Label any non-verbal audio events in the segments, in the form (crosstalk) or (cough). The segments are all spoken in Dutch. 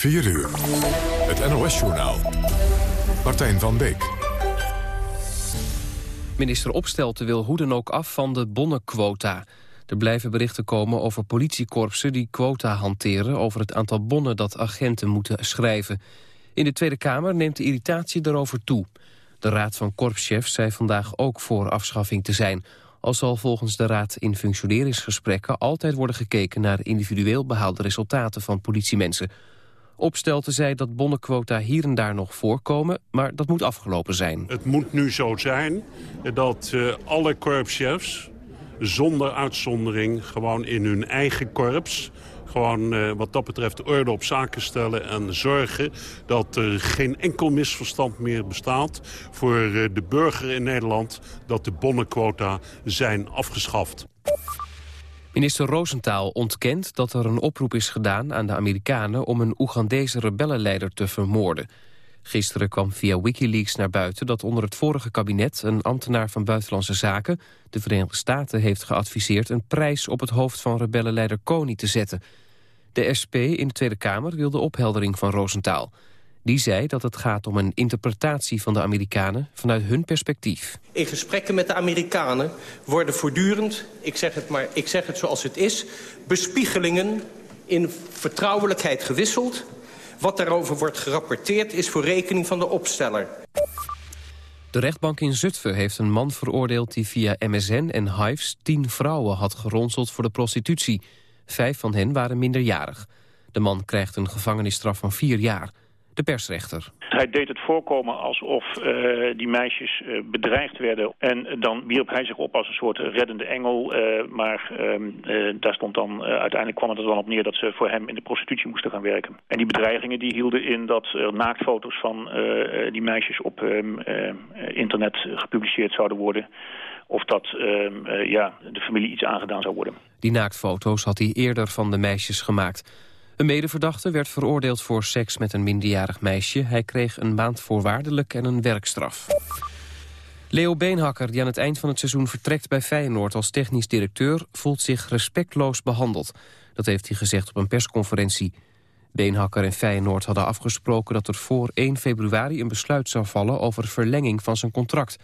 4 uur. Het NOS-journaal. Martijn van Beek. Minister Opstelten wil hoe dan ook af van de bonnenquota. Er blijven berichten komen over politiekorpsen die quota hanteren... over het aantal bonnen dat agenten moeten schrijven. In de Tweede Kamer neemt de irritatie daarover toe. De Raad van Korpschefs zei vandaag ook voor afschaffing te zijn... al zal volgens de Raad in functioneringsgesprekken altijd worden gekeken... naar individueel behaalde resultaten van politiemensen... Opstelten zei dat bonnenquota hier en daar nog voorkomen, maar dat moet afgelopen zijn. Het moet nu zo zijn dat uh, alle korpschefs zonder uitzondering gewoon in hun eigen korps gewoon uh, wat dat betreft orde op zaken stellen en zorgen dat er geen enkel misverstand meer bestaat voor uh, de burger in Nederland dat de bonnenquota zijn afgeschaft. Minister Roosentaal ontkent dat er een oproep is gedaan aan de Amerikanen om een Oegandese rebellenleider te vermoorden. Gisteren kwam via Wikileaks naar buiten dat onder het vorige kabinet een ambtenaar van Buitenlandse Zaken de Verenigde Staten heeft geadviseerd een prijs op het hoofd van rebellenleider Kony te zetten. De SP in de Tweede Kamer wil de opheldering van Roosentaal. Die zei dat het gaat om een interpretatie van de Amerikanen vanuit hun perspectief. In gesprekken met de Amerikanen worden voortdurend, ik zeg het, maar, ik zeg het zoals het is... bespiegelingen in vertrouwelijkheid gewisseld. Wat daarover wordt gerapporteerd is voor rekening van de opsteller. De rechtbank in Zutphen heeft een man veroordeeld die via MSN en Hives tien vrouwen had geronseld voor de prostitutie. Vijf van hen waren minderjarig. De man krijgt een gevangenisstraf van vier jaar de persrechter. Hij deed het voorkomen alsof uh, die meisjes uh, bedreigd werden. En dan wierp hij zich op als een soort reddende engel. Uh, maar ehm, daar stond dan, uiteindelijk kwam het er dan op neer dat ze voor hem in de prostitutie moesten gaan werken. En die bedreigingen die hielden in dat er naaktfoto's van die meisjes op ehm, internet gepubliceerd zouden worden of dat ehm, ja, de familie iets aangedaan zou worden. Die naaktfoto's had hij eerder van de meisjes gemaakt. Een medeverdachte werd veroordeeld voor seks met een minderjarig meisje. Hij kreeg een maand voorwaardelijk en een werkstraf. Leo Beenhakker, die aan het eind van het seizoen vertrekt bij Feyenoord als technisch directeur, voelt zich respectloos behandeld. Dat heeft hij gezegd op een persconferentie. Beenhakker en Feyenoord hadden afgesproken dat er voor 1 februari een besluit zou vallen over verlenging van zijn contract.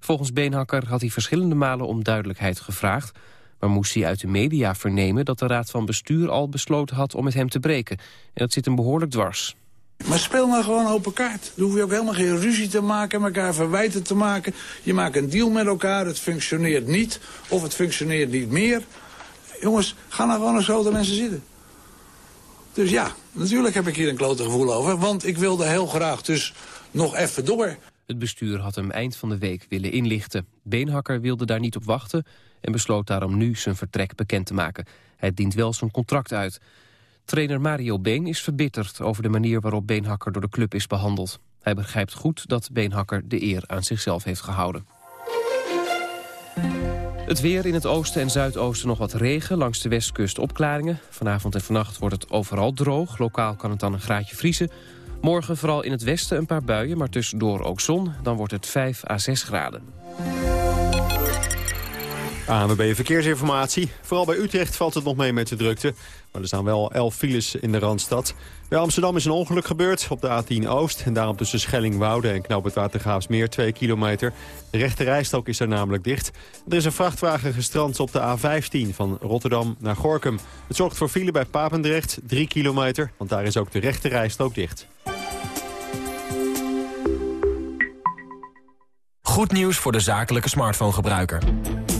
Volgens Beenhakker had hij verschillende malen om duidelijkheid gevraagd, maar moest hij uit de media vernemen dat de Raad van Bestuur al besloten had om met hem te breken. En dat zit hem behoorlijk dwars. Maar speel maar gewoon open kaart. Dan hoef je ook helemaal geen ruzie te maken, elkaar verwijten te maken. Je maakt een deal met elkaar, het functioneert niet of het functioneert niet meer. Jongens, ga nou gewoon eens zo de mensen zitten. Dus ja, natuurlijk heb ik hier een klote gevoel over. Want ik wilde heel graag dus nog even door. Het bestuur had hem eind van de week willen inlichten. Beenhakker wilde daar niet op wachten en besloot daarom nu zijn vertrek bekend te maken. Hij dient wel zijn contract uit. Trainer Mario Been is verbitterd over de manier waarop Beenhakker door de club is behandeld. Hij begrijpt goed dat Beenhakker de eer aan zichzelf heeft gehouden. Het weer in het oosten en zuidoosten nog wat regen. Langs de westkust opklaringen. Vanavond en vannacht wordt het overal droog. Lokaal kan het dan een graadje vriezen. Morgen vooral in het westen een paar buien, maar tussendoor ook zon. Dan wordt het 5 à 6 graden. ANWB Verkeersinformatie. Vooral bij Utrecht valt het nog mee met de drukte. Maar er staan wel 11 files in de Randstad. Bij Amsterdam is een ongeluk gebeurd op de A10 Oost. En daarom tussen Schellingwoude en Knoop het Watergraafsmeer 2 kilometer. De rechte rijstok is daar namelijk dicht. Er is een vrachtwagen gestrand op de A15 van Rotterdam naar Gorkum. Het zorgt voor file bij Papendrecht 3 kilometer. Want daar is ook de rechte rijstok dicht. Goed nieuws voor de zakelijke smartphone-gebruiker.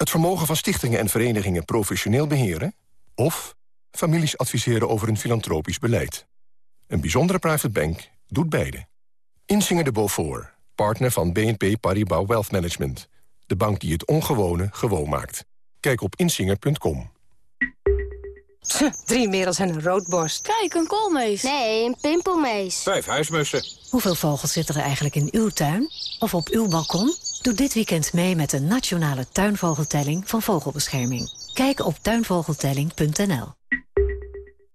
Het vermogen van stichtingen en verenigingen professioneel beheren... of families adviseren over een filantropisch beleid. Een bijzondere private bank doet beide. Insinger de Beaufort, partner van BNP Paribas Wealth Management. De bank die het ongewone gewoon maakt. Kijk op insinger.com. drie merels en een roodborst. Kijk, een koolmees. Nee, een pimpelmees. Vijf huismussen. Hoeveel vogels zitten er eigenlijk in uw tuin? Of op uw balkon? Doe dit weekend mee met de nationale tuinvogeltelling van Vogelbescherming. Kijk op tuinvogeltelling.nl.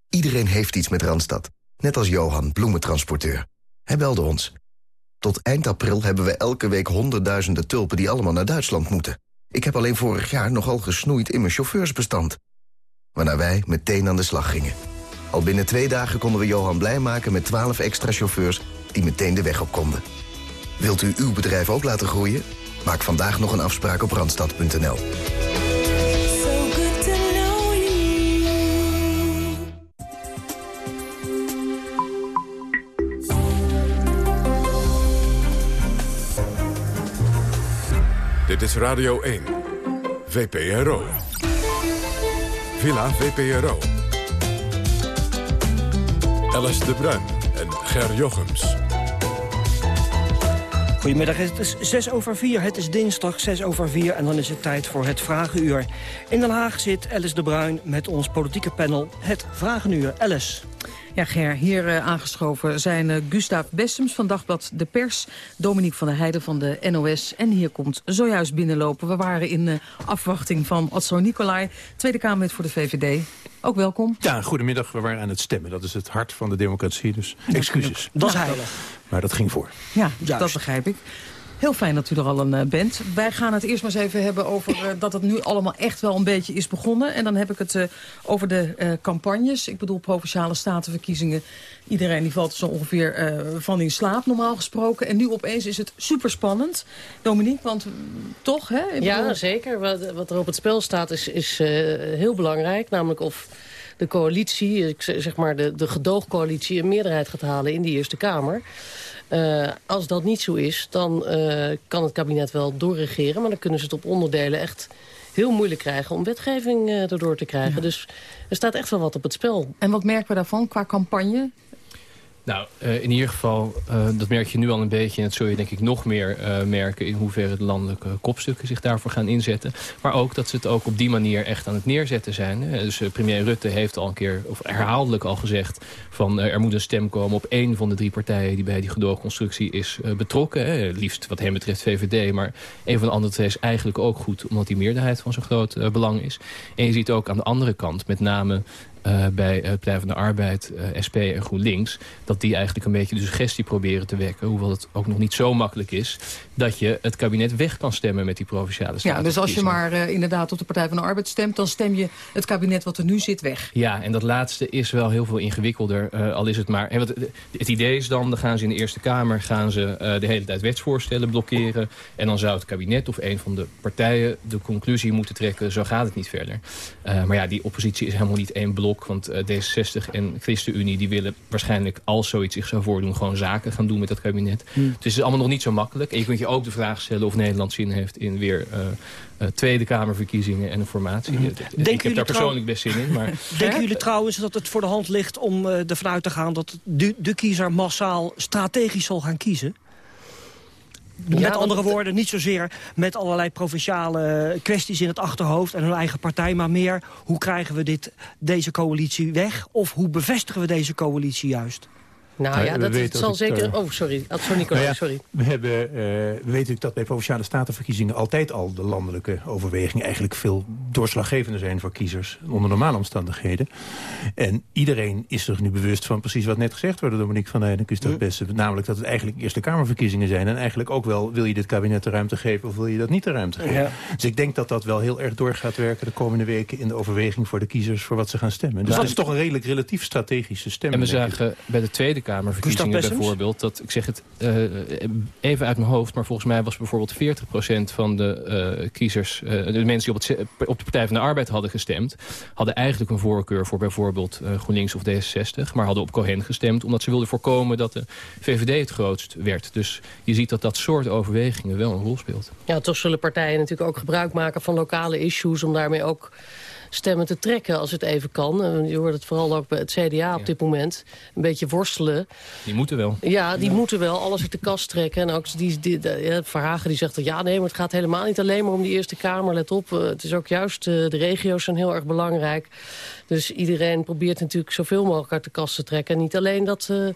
Iedereen heeft iets met Randstad. Net als Johan, bloementransporteur. Hij belde ons. Tot eind april hebben we elke week honderdduizenden tulpen die allemaal naar Duitsland moeten. Ik heb alleen vorig jaar nogal gesnoeid in mijn chauffeursbestand. Waarna wij meteen aan de slag gingen. Al binnen twee dagen konden we Johan blij maken met 12 extra chauffeurs die meteen de weg op konden. Wilt u uw bedrijf ook laten groeien? Maak vandaag nog een afspraak op randstad.nl. Dit is Radio 1. VPRO. Villa VPRO. Alice de Bruin en Ger Jochems. Goedemiddag, het is 6 over 4. Het is dinsdag 6 over 4 en dan is het tijd voor het Vragenuur. In Den Haag zit Alice de Bruin met ons politieke panel Het Vragenuur. Alice. Ja, Ger, hier uh, aangeschoven zijn uh, Gustav Bessems van Dagblad De Pers... Dominique van der Heijden van de NOS en hier komt zojuist binnenlopen. We waren in uh, afwachting van Otso Nicolai, Tweede Kamerlid voor de VVD. Ook welkom. Ja, goedemiddag. We waren aan het stemmen. Dat is het hart van de democratie, dus excuses. Dat is heilig. Maar dat ging voor. Ja, Juist. dat begrijp ik. Heel fijn dat u er al een uh, bent. Wij gaan het eerst maar eens even hebben over uh, dat het nu allemaal echt wel een beetje is begonnen. En dan heb ik het uh, over de campagnes. Ik bedoel Provinciale Statenverkiezingen. Iedereen die valt zo ongeveer van in slaap normaal gesproken. En nu opeens is het superspannend. Dominique, want toch hè? Ik ja, bedoel... zeker. Wat, wat, er op het spel staat is, is heel belangrijk. Namelijk of de coalitie, zeg maar de, de gedoogcoalitie... een meerderheid gaat halen in die Eerste Kamer. Uh, als dat niet zo is, dan uh, kan het kabinet wel doorregeren... maar dan kunnen ze het op onderdelen echt heel moeilijk krijgen... om wetgeving uh, erdoor te krijgen. Ja. Dus er staat echt wel wat op het spel. En wat merken we daarvan qua campagne? Nou, uh, in ieder geval, uh, dat merk je nu al een beetje... en dat zul je denk ik nog meer uh, merken... in hoeverre de landelijke kopstukken zich daarvoor gaan inzetten. Maar ook dat ze het ook op die manier echt aan het neerzetten zijn. Dus premier Rutte heeft al een keer, of herhaaldelijk al gezegd... van er moet een stem komen op één van de drie partijen... die bij die gedoogconstructie is betrokken. Hè. Liefst wat hem betreft VVD, maar een van de andere twee is eigenlijk ook goed... omdat die meerderheid van zo'n groot belang is. En je ziet ook aan de andere kant, met name... Uh, bij het Partij van de Arbeid, uh, SP en GroenLinks... dat die eigenlijk een beetje de suggestie proberen te wekken... hoewel het ook nog niet zo makkelijk is... dat je het kabinet weg kan stemmen met die Provinciale Staten. Ja, dus als je maar uh, inderdaad op de Partij van de Arbeid stemt... dan stem je het kabinet wat er nu zit weg. Ja, en dat laatste is wel heel veel ingewikkelder, al is het maar... En wat, het idee is dan, dan gaan ze in de Eerste Kamer... gaan ze de hele tijd wetsvoorstellen blokkeren... en dan zou het kabinet of een van de partijen de conclusie moeten trekken... zo gaat het niet verder. maar ja, die oppositie is helemaal niet één blok want uh, D66 en ChristenUnie die willen waarschijnlijk als zoiets zich zou voordoen... gewoon zaken gaan doen met dat kabinet. Hmm. Dus het is allemaal nog niet zo makkelijk. En je kunt je ook de vraag stellen of Nederland zin heeft in weer... Uh, uh, Tweede Kamerverkiezingen en een formatie. Mm. Ik heb daar persoonlijk best zin in. Maar... (laughs) Denken jullie trouwens dat het voor de hand ligt om uh, ervan uit te gaan... dat de, de kiezer massaal strategisch zal gaan kiezen? Met ja, andere woorden, niet zozeer met allerlei provinciale kwesties in het achterhoofd... en hun eigen partij, maar meer hoe krijgen we dit, deze coalitie weg... of hoe bevestigen we deze coalitie juist? Nou ja, dat, dat zal zeker... Uh, oh, sorry. sorry, Nicolai, nou ja, sorry. We, hebben, uh, we weten dat bij Provinciale Statenverkiezingen... altijd al de landelijke overwegingen eigenlijk veel doorslaggevender zijn voor kiezers... onder normale omstandigheden. En iedereen is zich nu bewust van precies wat net gezegd wordt... door Dominique van Heijden en Gustav mm. Besse. Namelijk dat het eigenlijk Eerste Kamerverkiezingen zijn. En eigenlijk ook wel, wil je dit kabinet de ruimte geven... of wil je dat niet de ruimte geven? Ja. Dus ik denk dat dat wel heel erg door gaat werken... de komende weken in de overweging voor de kiezers... voor wat ze gaan stemmen. Dus dat is toch een redelijk relatief strategische stem. En we zagen bij de Tweede Kamerverkiezingen bijvoorbeeld... dat, ik zeg het uh, even uit mijn hoofd... maar volgens mij was bijvoorbeeld 40% van de uh, kiezers... de mensen die op, het, op de Partij van de Arbeid hadden gestemd... hadden eigenlijk een voorkeur voor bijvoorbeeld GroenLinks of D66... maar hadden op Cohen gestemd omdat ze wilden voorkomen... dat de VVD het grootst werd. Dus je ziet dat dat soort overwegingen wel een rol speelt. Ja, toch zullen partijen natuurlijk ook gebruik maken van lokale issues... om daarmee ook stemmen te trekken als het even kan. Je hoort het vooral ook bij het CDA op dit moment. Een beetje worstelen. Die moeten wel. Ja, die moeten wel alles uit de kast trekken. En ook die, die, ja, Verhagen die zegt, ja nee, maar het gaat helemaal niet alleen maar om die Eerste Kamer. Let op, het is ook juist, de regio's zijn heel erg belangrijk. Dus iedereen probeert natuurlijk zoveel mogelijk uit de kast te trekken. En niet alleen dat, uh,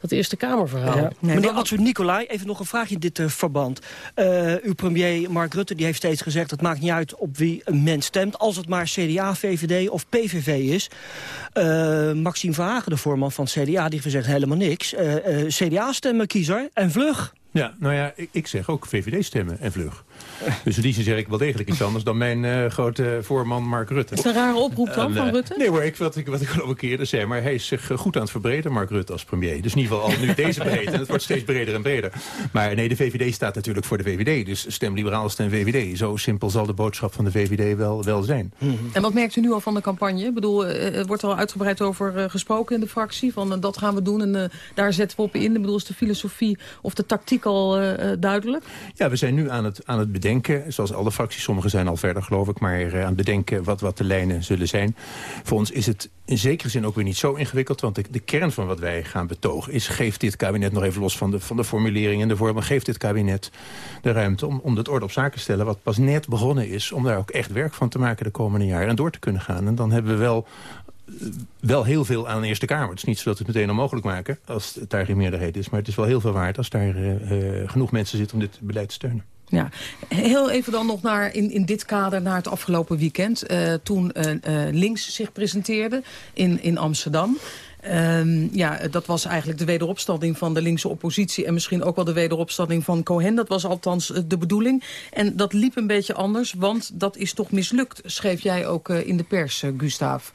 dat Eerste Kamerverhaal. Ja. Nee, Meneer Atsu Nicolai, even nog een vraagje in dit uh, verband. Uh, uw premier Mark Rutte die heeft steeds gezegd... het maakt niet uit op wie een mens stemt... als het maar CDA, VVD of PVV is. Maxime Verhagen, de voorman van het CDA, die gezegd helemaal niks. CDA-stemmen kiezer en vlug. Ja, nou ja, ik, ik zeg ook VVD-stemmen en vlug. Dus in die zin zeg ik wel degelijk iets anders dan mijn uh, grote voorman Mark Rutte. Is dat een rare oproep dan van Rutte? Nee hoor, ik, wat, ik, wat ik al een keer zei. Maar hij is zich goed aan het verbreden, Mark Rutte, als premier. Dus in ieder geval al nu deze breedte. En het wordt steeds breder en breder. Maar nee, de VVD staat natuurlijk voor de VVD. Dus stem liberaal, stem VVD. Zo simpel zal de boodschap van de VVD wel, wel zijn. En wat merkt u nu al van de campagne? Ik bedoel, er wordt al uitgebreid over gesproken in de fractie. Van dat gaan we doen en daar zetten we op in. Ik bedoel, is de filosofie of de tactiek al duidelijk? Ja, we zijn nu aan het, aan het bedenken, zoals alle fracties, sommigen zijn al verder geloof ik, maar uh, aan het bedenken wat, wat de lijnen zullen zijn. Voor ons is het in zekere zin ook weer niet zo ingewikkeld, want de, kern van wat wij gaan betogen is, geeft dit kabinet nog even los van de, van de formulering en de vorm, geeft dit kabinet de ruimte om, om het orde op zaken te stellen, wat pas net begonnen is, om daar ook echt werk van te maken de komende jaren en door te kunnen gaan. En dan hebben we wel wel heel veel aan de Eerste Kamer. Het is niet zo dat we het meteen onmogelijk maken als het daar geen meerderheid is. Maar het is wel heel veel waard als daar uh, genoeg mensen zitten om dit beleid te steunen. Ja, heel even dan nog naar, in, in dit kader naar het afgelopen weekend. Uh, toen links zich presenteerde in, in Amsterdam. Um, ja, dat was eigenlijk de wederopstanding van de linkse oppositie... en misschien ook wel de wederopstanding van Cohen. Dat was althans de bedoeling. En dat liep een beetje anders, want dat is toch mislukt... schreef jij ook in de pers, Gustav.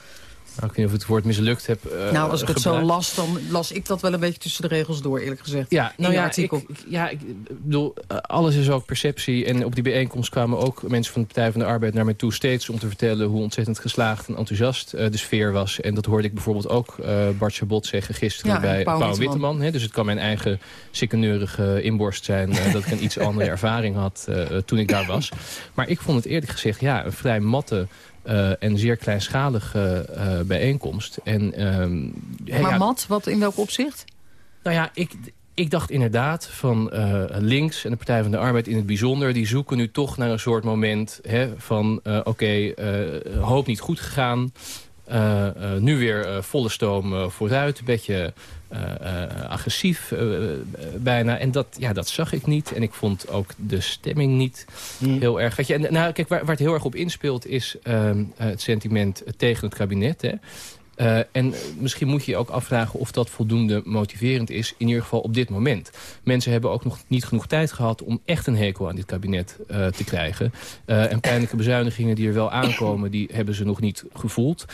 Nou, ik weet niet of ik het woord mislukt heb uh, Nou, als ik het zo las, dan las ik dat wel een beetje tussen de regels door, eerlijk gezegd. Ja, nou ja, artikel. Ik, ja, ik bedoel, alles is ook perceptie. En op die bijeenkomst kwamen ook mensen van de Partij van de Arbeid naar mij toe... steeds om te vertellen hoe ontzettend geslaagd en enthousiast uh, de sfeer was. En dat hoorde ik bijvoorbeeld ook uh, Bart Chabot zeggen gisteren ja, bij Pauw Pauw Witteman. Dus het kan mijn eigen sikkeneurige inborst zijn... dat ik een iets (laughs) andere ervaring had toen ik daar was. Maar ik vond het eerlijk gezegd ja, een vrij matte... Uh, en zeer kleinschalige uh, bijeenkomst. En, um, maar ja, mat, wat in welk opzicht? Nou ja, ik, ik dacht inderdaad van uh, links en de Partij van de Arbeid in het bijzonder... die zoeken nu toch naar een soort moment hè, van... oké, okay, hoop niet goed gegaan... Nu weer volle stoom vooruit, een beetje agressief bijna. En dat, ja, dat zag ik niet. En ik vond ook de stemming niet mm. heel erg... Weet je, en, nou, kijk, waar, waar, het heel erg op inspeelt is ehm, het sentiment tegen het kabinet. Hè. Uh, en misschien moet je je ook afvragen of dat voldoende motiverend is. In ieder geval op dit moment. Mensen hebben ook nog niet genoeg tijd gehad om echt een hekel aan dit kabinet uh, te krijgen. Uh, en pijnlijke bezuinigingen die er wel aankomen, die hebben ze nog niet gevoeld.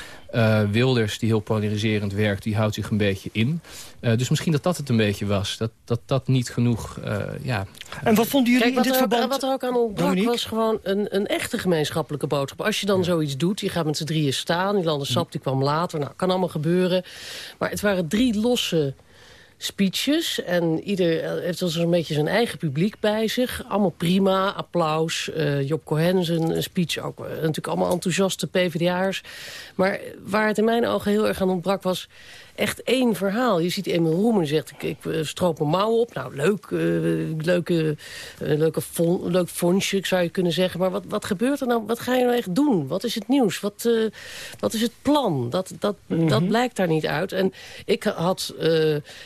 Wilders, die heel polariserend werkt, die houdt zich een beetje in. dus misschien dat dat het een beetje was. Dat dat, dat niet genoeg, ja... En wat vonden jullie Kijk, in dit verband? Er, wat er ook aan ontbrak was gewoon een, een echte gemeenschappelijke boodschap. Als je dan zoiets doet, je gaat met z'n drieën staan. Die landen Sap die kwam later. Nou, kan allemaal gebeuren. Maar het waren drie losse speeches. En ieder heeft dus een beetje zijn eigen publiek bij zich. Allemaal prima, applaus. Uh, Job Cohen zijn speech, ook uh, natuurlijk allemaal enthousiaste PvdA'ers. Maar waar het in mijn ogen heel erg aan ontbrak was echt één verhaal. Je ziet Emil Roemen zegt, ik, ik uh, stroop mijn mouw op. Nou, leuk, uh, leuke, uh, leuke fon, leuk fondsje, zou je kunnen zeggen. Maar wat, wat gebeurt er nou? Wat ga je nou echt doen? Wat is het nieuws? Wat, wat is het plan? Dat, dat, mm -hmm. dat blijkt daar niet uit. En ik had,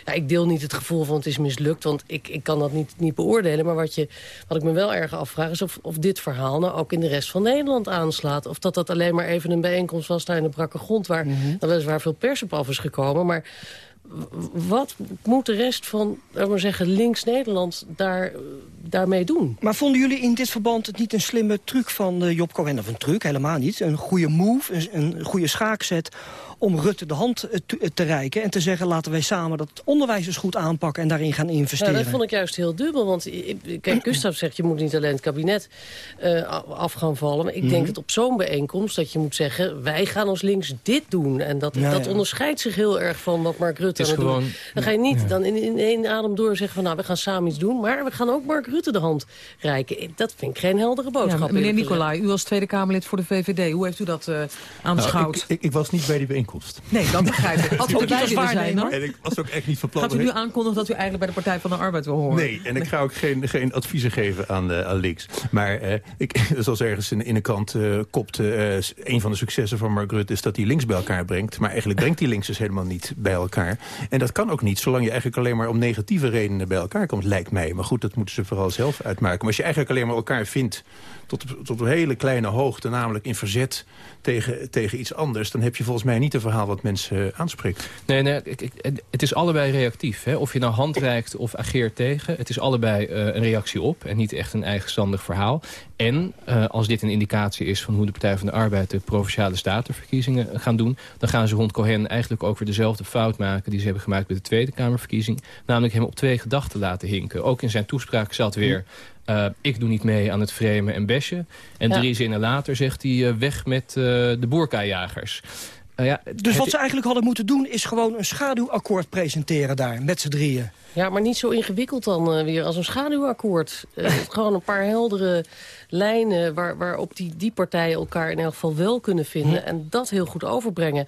ja, ik deel niet het gevoel van het is mislukt. Want ik, ik kan dat niet, niet beoordelen. Maar wat, je, wat ik me wel erg afvraag is of, of dit verhaal nou ook in de rest van Nederland aanslaat. Of dat dat alleen maar even een bijeenkomst was daar in de brakke grond. Waar mm -hmm. weliswaar veel pers op af is gekomen. Maar wat moet de rest van, laten we zeggen, links-Nederland daar, daarmee doen? Maar vonden jullie in dit verband het niet een slimme truc van uh, Job Cohen? Of een truc, helemaal niet. Een goede move, een, een goede schaakzet om Rutte de hand eh, te, te reiken... en te zeggen, laten wij samen dat onderwijs eens goed aanpakken... en daarin gaan investeren. Dat vond ik juist heel dubbel. Want kijk, Gustav zegt, je moet niet alleen het kabinet uh, af gaan vallen. Maar ik denk Mhm. dat op zo'n bijeenkomst dat je moet zeggen... wij gaan als links dit doen. En dat, Ja, dat ja. onderscheidt zich heel erg van wat Mark Rutte aan het doen. gewoon- Dan ga je niet dan in, in één adem door zeggen van... nou, we gaan samen iets doen, maar we gaan ook Mark Rutte de hand reiken. Dat vind ik geen heldere boodschap. Ja, meneer. Nicolai, u als Tweede Kamerlid voor de VVD, hoe heeft u dat eh aanschouwd? Nou, ik, ik, ik was niet bij die bijeenkomst. Nee, dat begrijp ik. (laughs) Had u erbij willen zijn hoor? En ik was ook echt niet van plan... Gaat u nu aankondigen dat u eigenlijk bij de Partij van de Arbeid wil horen? Nee, en ik ga ook geen, geen adviezen geven aan, eh, aan links. Maar eh, ik, (laughs) zoals ergens in, in de krant eh kopt... eh, een van de successen van Mark Rutte is dat hij links bij elkaar brengt. Maar eigenlijk brengt hij links dus helemaal niet bij elkaar. En dat kan ook niet, zolang je eigenlijk alleen maar om negatieve redenen bij elkaar komt, lijkt mij. Maar goed, dat moeten ze vooral zelf uitmaken. Maar als je eigenlijk alleen maar elkaar vindt tot, tot een hele kleine hoogte... namelijk in verzet tegen, tegen iets anders... dan heb je volgens mij niet een verhaal wat mensen eh, aanspreekt. Nee, nee ik- ik- het is allebei reactief. Hè? Of je nou handreikt of ageert tegen. Het is allebei eh, een reactie op en niet echt een eigenstandig verhaal. En eh, als dit een indicatie is van hoe de Partij van de Arbeid... de Provinciale Statenverkiezingen gaan doen... dan gaan ze rond Cohen eigenlijk ook weer dezelfde fout maken... die ze hebben gemaakt bij de Tweede Kamerverkiezing. Namelijk hem op twee gedachten laten hinken. Ook in zijn toespraak zat weer... eh, ik doe niet mee aan het framen en bashen. En Ja. drie zinnen later zegt hij eh, weg met eh, de boerkajagers. Eh, ja, Dus wat ze eigenlijk hadden moeten doen... is gewoon een schaduwakkoord presenteren daar, met z'n drieën. Ja, maar niet zo ingewikkeld dan eh, weer als een schaduwakkoord. Eh, (laughs) gewoon een paar heldere lijnen waar, waarop die, die partijen elkaar in elk geval wel kunnen vinden. En dat heel goed overbrengen.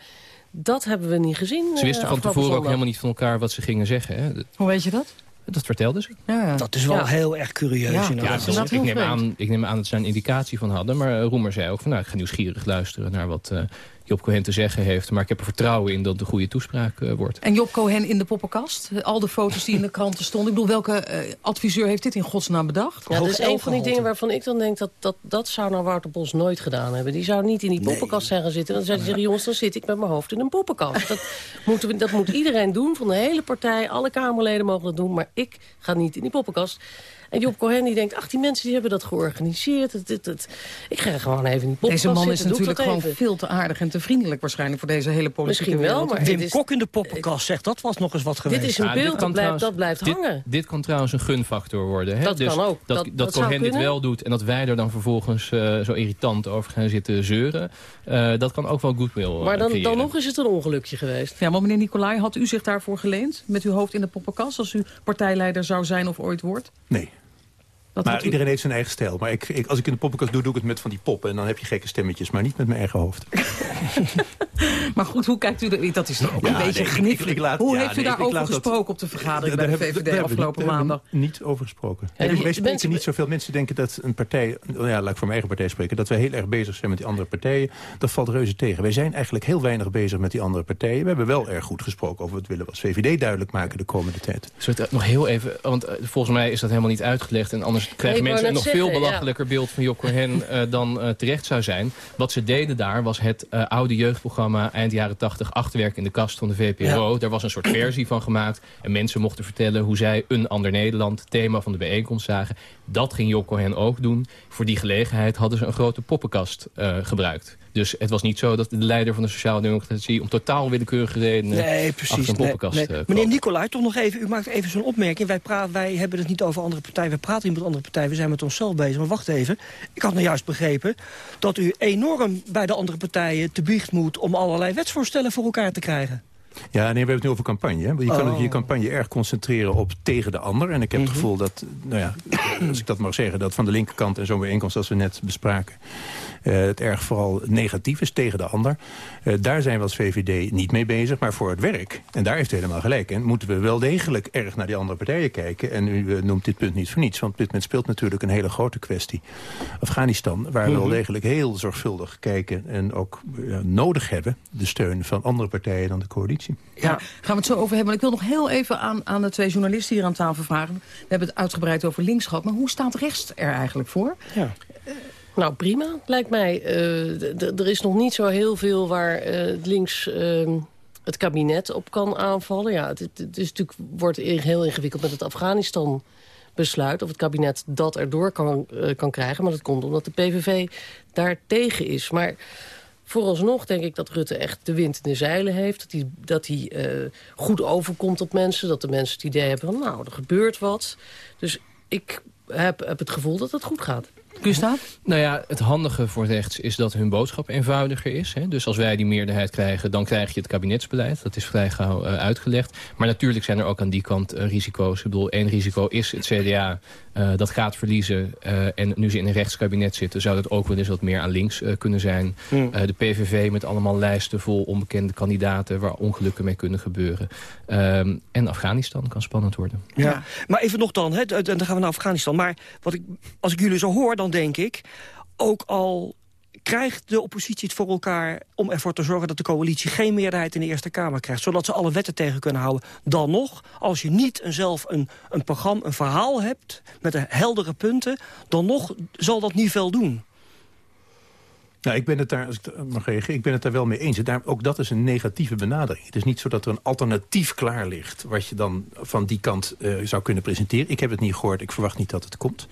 Dat hebben we niet gezien Ze eh, wisten van afgelopen tevoren ook helemaal niet van elkaar wat ze gingen zeggen. Hè. Hoe weet je dat? dat vertelden ze. Ja, ja. Dat is wel Ja. heel erg curieus. Ja. dus ik, neem aan, ik neem aan dat ze daar een indicatie van hadden. Maar eh, Roemer zei ook van, nou, ik ga nieuwsgierig luisteren naar wat eh, Job Cohen te zeggen heeft. Maar ik heb er vertrouwen in dat het een goede toespraak eh, wordt. En Job Cohen in de poppenkast? Al de foto's die in de (laughs) kranten stonden. Ik bedoel, welke eh, adviseur heeft dit in godsnaam bedacht? Ja, dat is een van die dingen waarvan ik dan denk... dat dat, dat zou nou Wouter Bos nooit gedaan hebben. Die zou niet in die poppenkast zijn gaan zitten. Dan zou hij zeggen, jongens, dan zit ik met mijn hoofd in een poppenkast. Dat, (laughs) moeten we, dat moet iedereen doen, van de hele partij. Alle Kamerleden mogen dat doen, maar ik ga niet in die poppenkast. En Job Cohen die denkt, ach, die mensen die hebben dat georganiseerd. Het, het, het. Ik ga gewoon even poppenkast Deze man is zitten, natuurlijk gewoon even. veel te aardig en te vriendelijk waarschijnlijk voor deze hele politieke Misschien wel, wereld. maar Wim is- Kok in de poppenkast, zegt dat was nog eens wat geweest. Dit is een beeld, dat blijft, trouwens- dat blijft dit, hangen. Dit kan trouwens een gunfactor worden. Hè? Dat dus kan ook. Dat, Dat- Cohen dit wel doet en dat wij er dan vervolgens eh, zo irritant over gaan zitten zeuren. eh, dat kan ook wel goodwill eh, Maar dan, creëren. dan nog is het een ongelukje geweest. Ja, maar meneer Nicolai, had u zich daarvoor geleend? Met uw hoofd in de poppenkast als u partijleider zou zijn of ooit wordt? Nee. Maar iedereen heeft zijn eigen stijl. Maar ik, ik, als ik in de poppenkast doe, doe ik het met van die poppen. En dan heb je gekke stemmetjes, maar niet met mijn eigen hoofd. (laughs) Maar goed, hoe kijkt u er? Dat is toch ook Ja, een beetje nee, ik- gniffelig. ik- ik laat- Hoe ja, heeft u nee, daarover dat- gesproken op de vergadering bij de VVD daar afgelopen daar maandag? Niet over gesproken. Ja, wij spreken mensen- niet zoveel. Mensen denken dat een partij, nou ja, laat ik voor mijn eigen partij spreken, dat wij heel erg bezig zijn met die andere partijen. Dat valt reuze tegen. Wij zijn eigenlijk heel weinig bezig met die andere partijen. We hebben wel erg goed gesproken over wat willen we als VVD duidelijk maken de komende tijd. Zullen we het nog heel even, want eh, volgens mij is dat helemaal niet uitgelegd. En anders krijgen ik wou mensen een nog veel ja. belachelijker beeld van Job Cohen (laughs) eh, dan eh, terecht zou zijn. Wat ze deden daar was het eh, oude jeugdprogramma eind jaren 80 achterwerk in de kast van de VPRO. Daar was een soort versie van gemaakt. En mensen mochten vertellen hoe zij een ander Nederland, thema van de bijeenkomst zagen. Dat ging Job Cohen ook doen. Voor die gelegenheid hadden ze een grote poppenkast gebruikt. Dus het was niet zo dat de leider van de Sociale Democratie... om totaal willekeurige redenen Nee, achter precies. een Nee, poppenkast nee. eh. Meneer Nicolai, toch nog even, u maakt even zo'n opmerking. Wij, wij hebben het niet over andere partijen, wij praten niet met andere partijen. We zijn met onszelf bezig. Maar wacht even, ik had nou juist begrepen... dat u enorm bij de andere partijen te biecht moet... om allerlei wetsvoorstellen voor elkaar te krijgen. Ja, nee, we hebben het nu over campagne. Hè? Je kan Oh. je campagne erg concentreren op tegen de ander. En ik heb het gevoel dat, nou ja, als ik dat mag zeggen... dat van de linkerkant en zo'n bijeenkomst als we net bespraken... eh, het erg vooral negatief is tegen de ander. Eh, daar zijn we als VVD niet mee bezig. Maar voor het werk, en daar heeft u helemaal gelijk in... moeten we wel degelijk erg naar die andere partijen kijken. En u eh, noemt dit punt niet voor niets. Want op dit moment speelt natuurlijk een hele grote kwestie. Afghanistan, waar we wel Mhm. degelijk heel zorgvuldig kijken... en ook nodig hebben, de steun van andere partijen dan de coalitie. Ja, gaan we het zo over hebben. Maar ik wil nog heel even aan, aan de twee journalisten hier aan tafel vragen. We hebben het uitgebreid over links gehad. Maar hoe staat rechts er eigenlijk voor? Ja. Nou, prima, lijkt mij. Eh, er is nog niet zo heel veel waar het links ehm, het kabinet op kan aanvallen. Ja, het, is natuurlijk, wordt heel ingewikkeld met het Afghanistan besluit... of het kabinet dat erdoor kan, eh, kan krijgen. Maar dat komt omdat de PVV daar tegen is. Maar vooralsnog denk ik dat Rutte echt de wind in de zeilen heeft. Dat hij, dat hij uh, goed overkomt op mensen. Dat de mensen het idee hebben van nou, er gebeurt wat. Dus ik heb, heb het gevoel dat het goed gaat. Gustav? Nou ja, het handige voor rechts is dat hun boodschap eenvoudiger is. Hè? Dus als wij die meerderheid krijgen, dan krijg je het kabinetsbeleid. Dat is vrij gauw uh, uitgelegd. Maar natuurlijk zijn er ook aan die kant uh, risico's. Ik bedoel, één risico is het CDA dat gaat verliezen. en nu ze in een rechtskabinet zitten, zou dat ook wel eens wat meer aan links kunnen zijn. Mm. de PVV met allemaal lijsten vol onbekende kandidaten... waar ongelukken mee kunnen gebeuren. Um, en Afghanistan kan spannend worden. Ja, maar even nog dan, hè, dan gaan we naar Afghanistan. Maar wat ik, als ik jullie zo hoor, dan denk ik... ook al krijgt de oppositie het voor elkaar om ervoor te zorgen dat de coalitie geen meerderheid in de Eerste Kamer krijgt, zodat ze alle wetten tegen kunnen houden. Dan nog, als je niet zelf een, een programma, een verhaal hebt met heldere punten, dan nog zal dat niet veel doen. Nou, ik ben het daar, als ik mag reageren, ik ben het daar wel mee eens. Daar, ook dat is een negatieve benadering. Het is niet zo dat er een alternatief klaar ligt... wat je dan van die kant uh, zou kunnen presenteren. Ik heb het niet gehoord, ik verwacht niet dat het komt.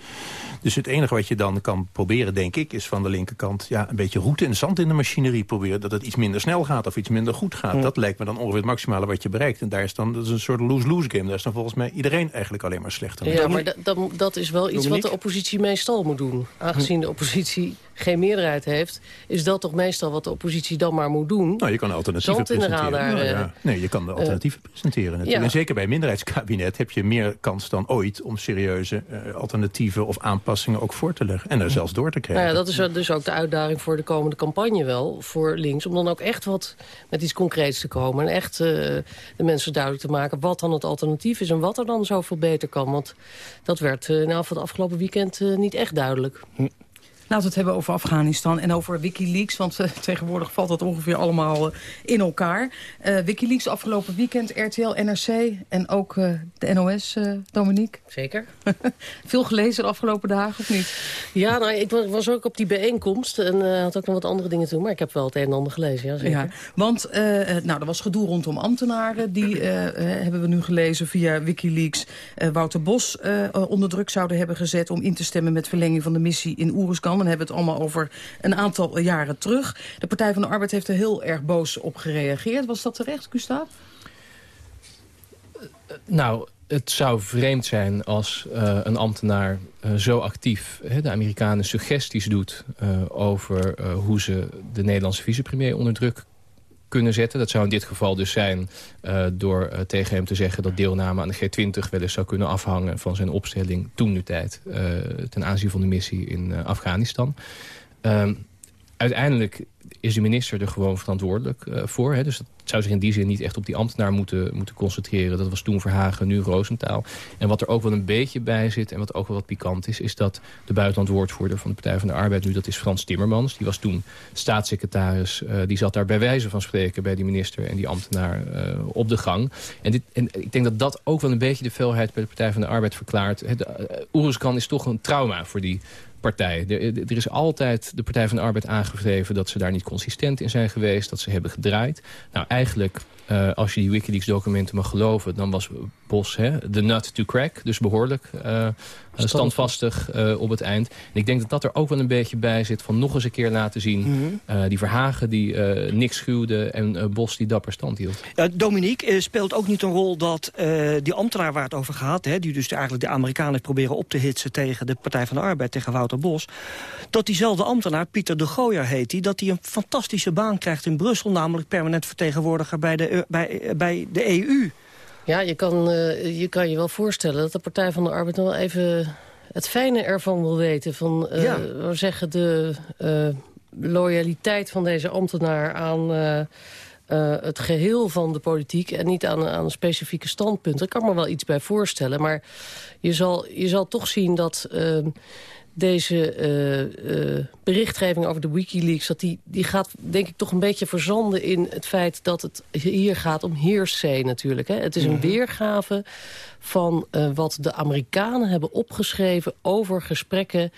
Dus het enige wat je dan kan proberen, denk ik... is van de linkerkant ja, een beetje route en zand in de machinerie proberen. Dat het iets minder snel gaat of iets minder goed gaat. Dat lijkt me dan ongeveer het maximale wat je bereikt. En daar is dan dat is een soort lose-lose game. Daar is dan volgens mij iedereen eigenlijk alleen maar slechter Ja, maar dat, dat is wel iets wat de oppositie meestal moet doen. Aangezien de oppositie geen meerderheid heeft... is dat toch meestal wat de oppositie dan maar moet doen. Nou, je kan alternatieven presenteren. Radar, ja, Nee, je kan de alternatieven uh, presenteren. Natuurlijk. En zeker bij een minderheidskabinet heb je meer kans dan ooit... om serieuze uh, alternatieven of aanpassingen ook voor te leggen. En er zelfs door te krijgen. Nou ja, dat is dus ook de uitdaging voor de komende campagne wel. Voor links. Om dan ook echt wat met iets concreets te komen. En echt uh, de mensen duidelijk te maken wat dan het alternatief is. En wat er dan zoveel beter kan. Want dat werd uh, nou, van het afgelopen weekend niet echt duidelijk. Hm. Laten we het hebben over Afghanistan en over Wikileaks. Want uh, tegenwoordig valt dat ongeveer allemaal uh, in elkaar. Uh, Wikileaks afgelopen weekend, RTL, NRC en ook de NOS, Dominique. Zeker. (laughs) Veel gelezen de afgelopen dagen, of niet? Ja, nou, ik was ook op die bijeenkomst en had ook nog wat andere dingen te doen. Maar ik heb wel het een en ander gelezen, ja, zeker. Ja, want nou, er was gedoe rondom ambtenaren. Die hebben we nu gelezen via Wikileaks. Wouter Bos onder druk zouden hebben gezet om in te stemmen met verlenging van de missie in Oeruzkan. Dan hebben we het allemaal over een aantal jaren terug. De Partij van de Arbeid heeft er heel erg boos op gereageerd. Was dat terecht, Gustav? Nou, het zou vreemd zijn als uh, een ambtenaar uh, zo actief hè, de Amerikanen suggesties doet... Uh, over hoe ze de Nederlandse vicepremier onder druk kunnen zetten. Dat zou in dit geval dus zijn uh, door uh, tegen hem te zeggen... dat deelname aan de G20 wel eens zou kunnen afhangen... van zijn opstelling toen nu tijd uh, ten aanzien van de missie in Afghanistan. Ehm, uiteindelijk is de minister er gewoon verantwoordelijk voor. Hè? Dus dat zou zich in die zin niet echt op die ambtenaar moeten, moeten concentreren. Dat was toen Verhagen, nu Roosentaal. En wat er ook wel een beetje bij zit en wat ook wel wat pikant is... is dat de buitenlandwoordvoerder van de Partij van de Arbeid... nu dat is Frans Timmermans, die was toen staatssecretaris... Uh, die zat daar bij wijze van spreken bij die minister en die ambtenaar uh, op de gang. En, dit, en ik denk dat dat ook wel een beetje de veelheid bij de Partij van de Arbeid verklaart. Uh, Oeruzkan is toch een trauma voor die partij. Er, er, is altijd de Partij van de Arbeid aangevreven dat ze daar niet consistent in zijn geweest. Dat ze hebben gedraaid. Nou, eigenlijk, uh, als je die Wikileaks-documenten mag geloven... dan was Bos hè, de nut to crack. Dus behoorlijk uh, standvastig uh, op het eind. En ik denk dat dat er ook wel een beetje bij zit... van nog eens een keer laten zien... Mm -hmm. die Verhagen die niks schuwde... en Bos die dapper stand hield. Dominique, speelt ook niet een rol dat die ambtenaar waar het over gaat... Hè, die dus eigenlijk de Amerikanen proberen op te hitsen... tegen de Partij van de Arbeid, tegen Wouter Bos... dat diezelfde ambtenaar, Pieter de Gooyer heet hij... dat hij een fantastische baan krijgt in Brussel... namelijk permanent vertegenwoordiger bij de, bij, bij de EU... Ja, je kan, uh, je kan je wel voorstellen dat de Partij van de Arbeid nog wel even het fijne ervan wil weten. Van, uh, ja. we zeggen, de uh, loyaliteit van deze ambtenaar aan het geheel van de politiek... en niet aan, aan specifieke standpunten. Ik kan me wel iets bij voorstellen. Maar je zal, je zal toch zien dat deze uh, uh, berichtgeving over de Wikileaks... Dat die, die gaat denk ik toch een beetje verzanden in het feit... dat het hier gaat om heerszee natuurlijk. Hè. Het is een -hmm. weergave van uh, wat de Amerikanen hebben opgeschreven... over gesprekken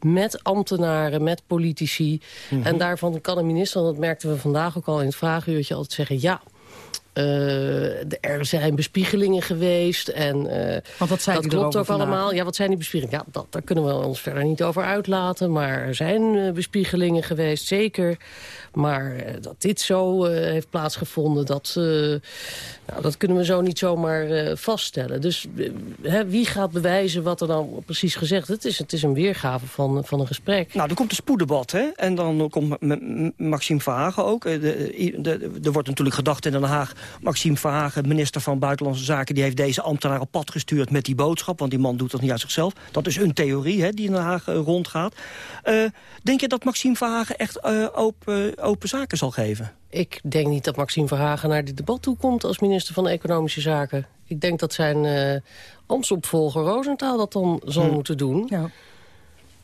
met ambtenaren, met politici. Mm -hmm. En daarvan kan de minister, dat merkten we vandaag ook al in het vragenuurtje... altijd zeggen, ja, Uh, er zijn bespiegelingen geweest. En, uh, Want wat dat klopt ook allemaal. Ja, wat zijn die bespiegelingen? Ja, dat, daar kunnen we ons verder niet over uitlaten. Maar er zijn uh, bespiegelingen geweest, zeker. Maar dat dit zo heeft plaatsgevonden, dat, nou, dat kunnen we zo niet zomaar vaststellen. Dus hè, wie gaat bewijzen wat er dan precies gezegd is? Het is, het is een weergave van, van een gesprek. Nou, er komt een spoeddebat, hè? En dan komt Maxime Verhagen ook. De, de, er wordt natuurlijk gedacht in Den Haag Maxime Verhagen, minister van Buitenlandse Zaken... die heeft deze ambtenaar op pad gestuurd met die boodschap. Want die man doet dat niet uit zichzelf. Dat is een theorie hè, die in Den Haag uh, rondgaat. Uh, denk je dat Maxime Verhagen echt uh, open, open zaken zal geven? Ik denk niet dat Maxime Verhagen naar dit debat toekomt... als minister van Economische Zaken. Ik denk dat zijn uh, ambtsopvolger Roosentaal dat dan zal hm. moeten doen. Ja.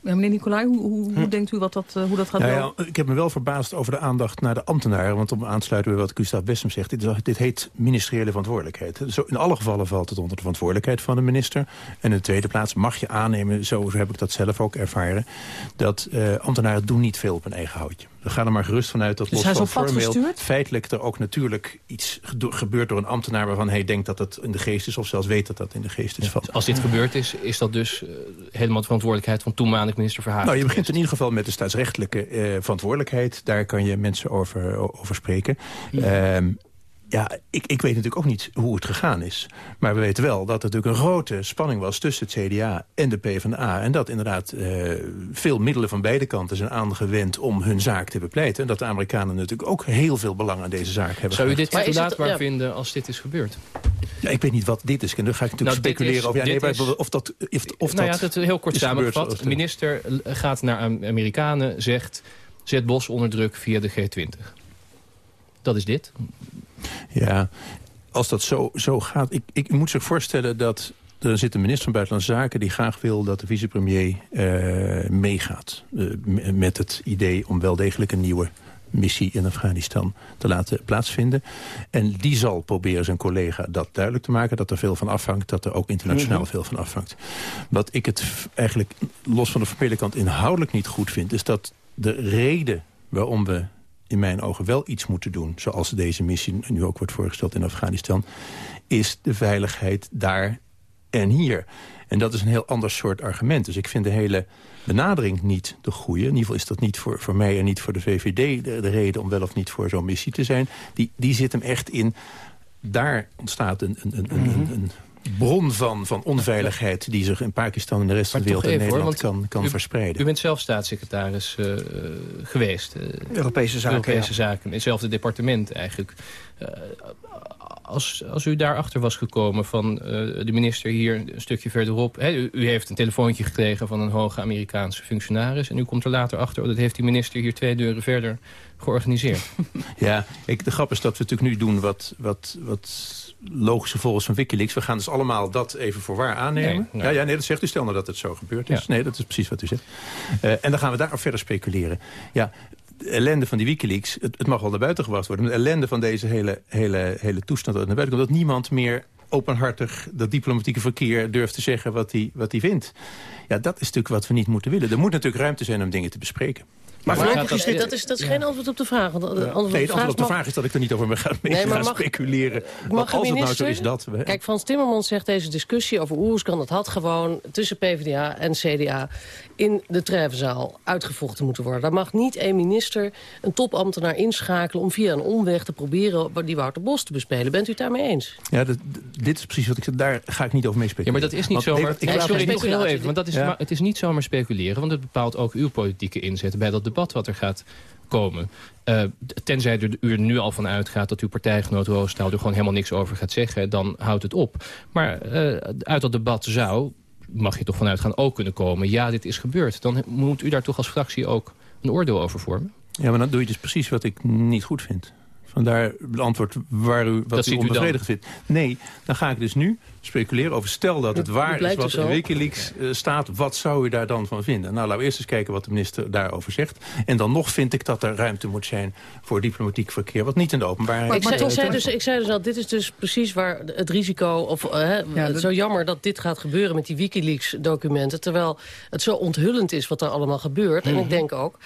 Ja, meneer Nicolai, hoe, hoe, hm. denkt u wat dat, uh, hoe dat gaat nou ja, Ik heb me wel verbaasd over de aandacht naar de ambtenaren. Want om aan te sluiten bij wat Gustav Wessem zegt... Dit, dit heet ministeriële verantwoordelijkheid. Zo, in alle gevallen valt het onder de verantwoordelijkheid van de minister. En in de tweede plaats mag je aannemen, zo, heb ik dat zelf ook ervaren... dat uh, ambtenaren doen niet veel op hun eigen houtje. We gaan er maar gerust vanuit dat dus los van formeel... feitelijk er ook natuurlijk iets gebeurt door een ambtenaar... waarvan hij denkt dat het in de geest is... of zelfs weet dat dat in de geest is. Van. Als dit gebeurd is, is dat dus uh, helemaal de verantwoordelijkheid... van toenmalig minister Verhagen? Nou, je begint in ieder geval met de staatsrechtelijke uh, verantwoordelijkheid. Daar kan je mensen over, over spreken. Ja. Um, ja, ik, ik weet natuurlijk ook niet hoe het gegaan is. Maar we weten wel dat er natuurlijk een grote spanning was... tussen het CDA en de PvdA. En dat inderdaad uh, veel middelen van beide kanten zijn aangewend... om hun zaak te bepleiten. En dat de Amerikanen natuurlijk ook heel veel belang aan deze zaak hebben Zou u dit toelaatbaar ja. vinden als dit is gebeurd? Ja, ik weet niet wat dit is. En dan ga ik natuurlijk nou, speculeren is, over... Ja, nee, is, of dat, of, of nou dat ja, dat heel kort samengevat. De minister gaat naar Amerikanen, zegt... zet Bos onder druk via de G20. Dat is dit. Ja, als dat zo, zo gaat... Ik, ik moet zich voorstellen dat er zit een minister van Buitenlandse Zaken... die graag wil dat de vicepremier uh, meegaat. Uh, met het idee om wel degelijk een nieuwe missie in Afghanistan te laten plaatsvinden. En die zal proberen zijn collega dat duidelijk te maken... dat er veel van afhangt, dat er ook internationaal mhm. veel van afhangt. Wat ik het eigenlijk, los van de formele kant, inhoudelijk niet goed vind... is dat de reden waarom we in mijn ogen wel iets moeten doen... zoals deze missie nu ook wordt voorgesteld in Afghanistan... is de veiligheid daar en hier. En dat is een heel ander soort argument. Dus ik vind de hele benadering niet de goede. In ieder geval is dat niet voor, voor mij en niet voor de VVD de, de reden... om wel of niet voor zo'n missie te zijn. Die, die zit hem echt in... daar ontstaat een, een, een, een, een mhm bron van, van onveiligheid... die zich in Pakistan en de rest van de wereld in Nederland kan, kan verspreiden. U bent zelf staatssecretaris uh, geweest. Uh, Europese Zaken. Europese Zaken, in hetzelfde departement eigenlijk. Uh, als, als u daarachter was gekomen van de minister hier een stukje verderop... Hè, u, u, heeft een telefoontje gekregen van een hoge Amerikaanse functionaris... en u komt er later achter, oh, dat heeft die minister hier twee deuren verder georganiseerd. (laughs) Ja, ik, de grap is dat we natuurlijk nu doen wat, wat, wat logische volgens van Wikileaks. We gaan dus allemaal dat even voor waar aannemen. Ja, ja, nee, dat zegt u. Stel nou dat het zo gebeurd is. Nee, dat is precies wat u zegt. Uh, en dan gaan we daarop verder speculeren. Ja, de ellende van die Wikileaks, het, het mag wel naar buiten gebracht worden... maar de ellende van deze hele, hele, hele toestand dat naar buiten komt... dat niemand meer openhartig dat diplomatieke verkeer durft te zeggen wat hij wat vindt. Ja, dat is natuurlijk wat we niet moeten willen. Er moet natuurlijk ruimte zijn om dingen te bespreken. Maar, maar is dit, dat is, dat is geen antwoord op de vraag. Want, nee, het antwoord op de vraag is dat ik er niet over mee ga, nee, ga speculeren. Mag als het nou zo is dat... Kijk, Frans Timmermans zegt deze discussie over Oerskan... dat had gewoon tussen PvdA en CDA in de treffenzaal uitgevochten moeten worden. Daar mag niet één minister een topambtenaar inschakelen... om via een omweg te proberen die Wouter Bos te bespelen. Bent u het daarmee eens? Ja, dat, dit is precies wat ik zeg. Daar ga ik niet over mee speculeren. Ja, maar dat is niet zomaar... Ik, sorry, nog heel even, want dat is, ja. het is niet zomaar speculeren... want het bepaalt ook uw politieke inzet bij dat debat wat er gaat komen. Uh, tenzij er, u er nu al van uitgaat dat uw partijgenoot Roosendaal er gewoon helemaal niks over gaat zeggen, dan houdt het op. Maar uh, uit dat debat zou, mag je toch vanuit gaan, ook kunnen komen, ja, dit is gebeurd. Dan moet u daar toch als fractie ook een oordeel over vormen. Ja, maar dan doe je dus precies wat ik niet goed vind. Vandaar het antwoord waar u, wat u onbevredigd vindt. Nee, dan ga ik dus nu speculeren over... stel dat het waar is wat in Wikileaks uh, staat... wat zou u daar dan van vinden? Nou, laten we eerst eens kijken wat de minister daarover zegt. En dan nog vind ik dat er ruimte moet zijn... voor diplomatiek verkeer, wat niet in de openbaarheid... Maar ik, zei, ik, zei dus, ik zei dus al, dit is dus precies waar het risico... of uh, ja, zo jammer dat dit gaat gebeuren met die Wikileaks-documenten... terwijl het zo onthullend is wat er allemaal gebeurt. En ik mhm. denk ook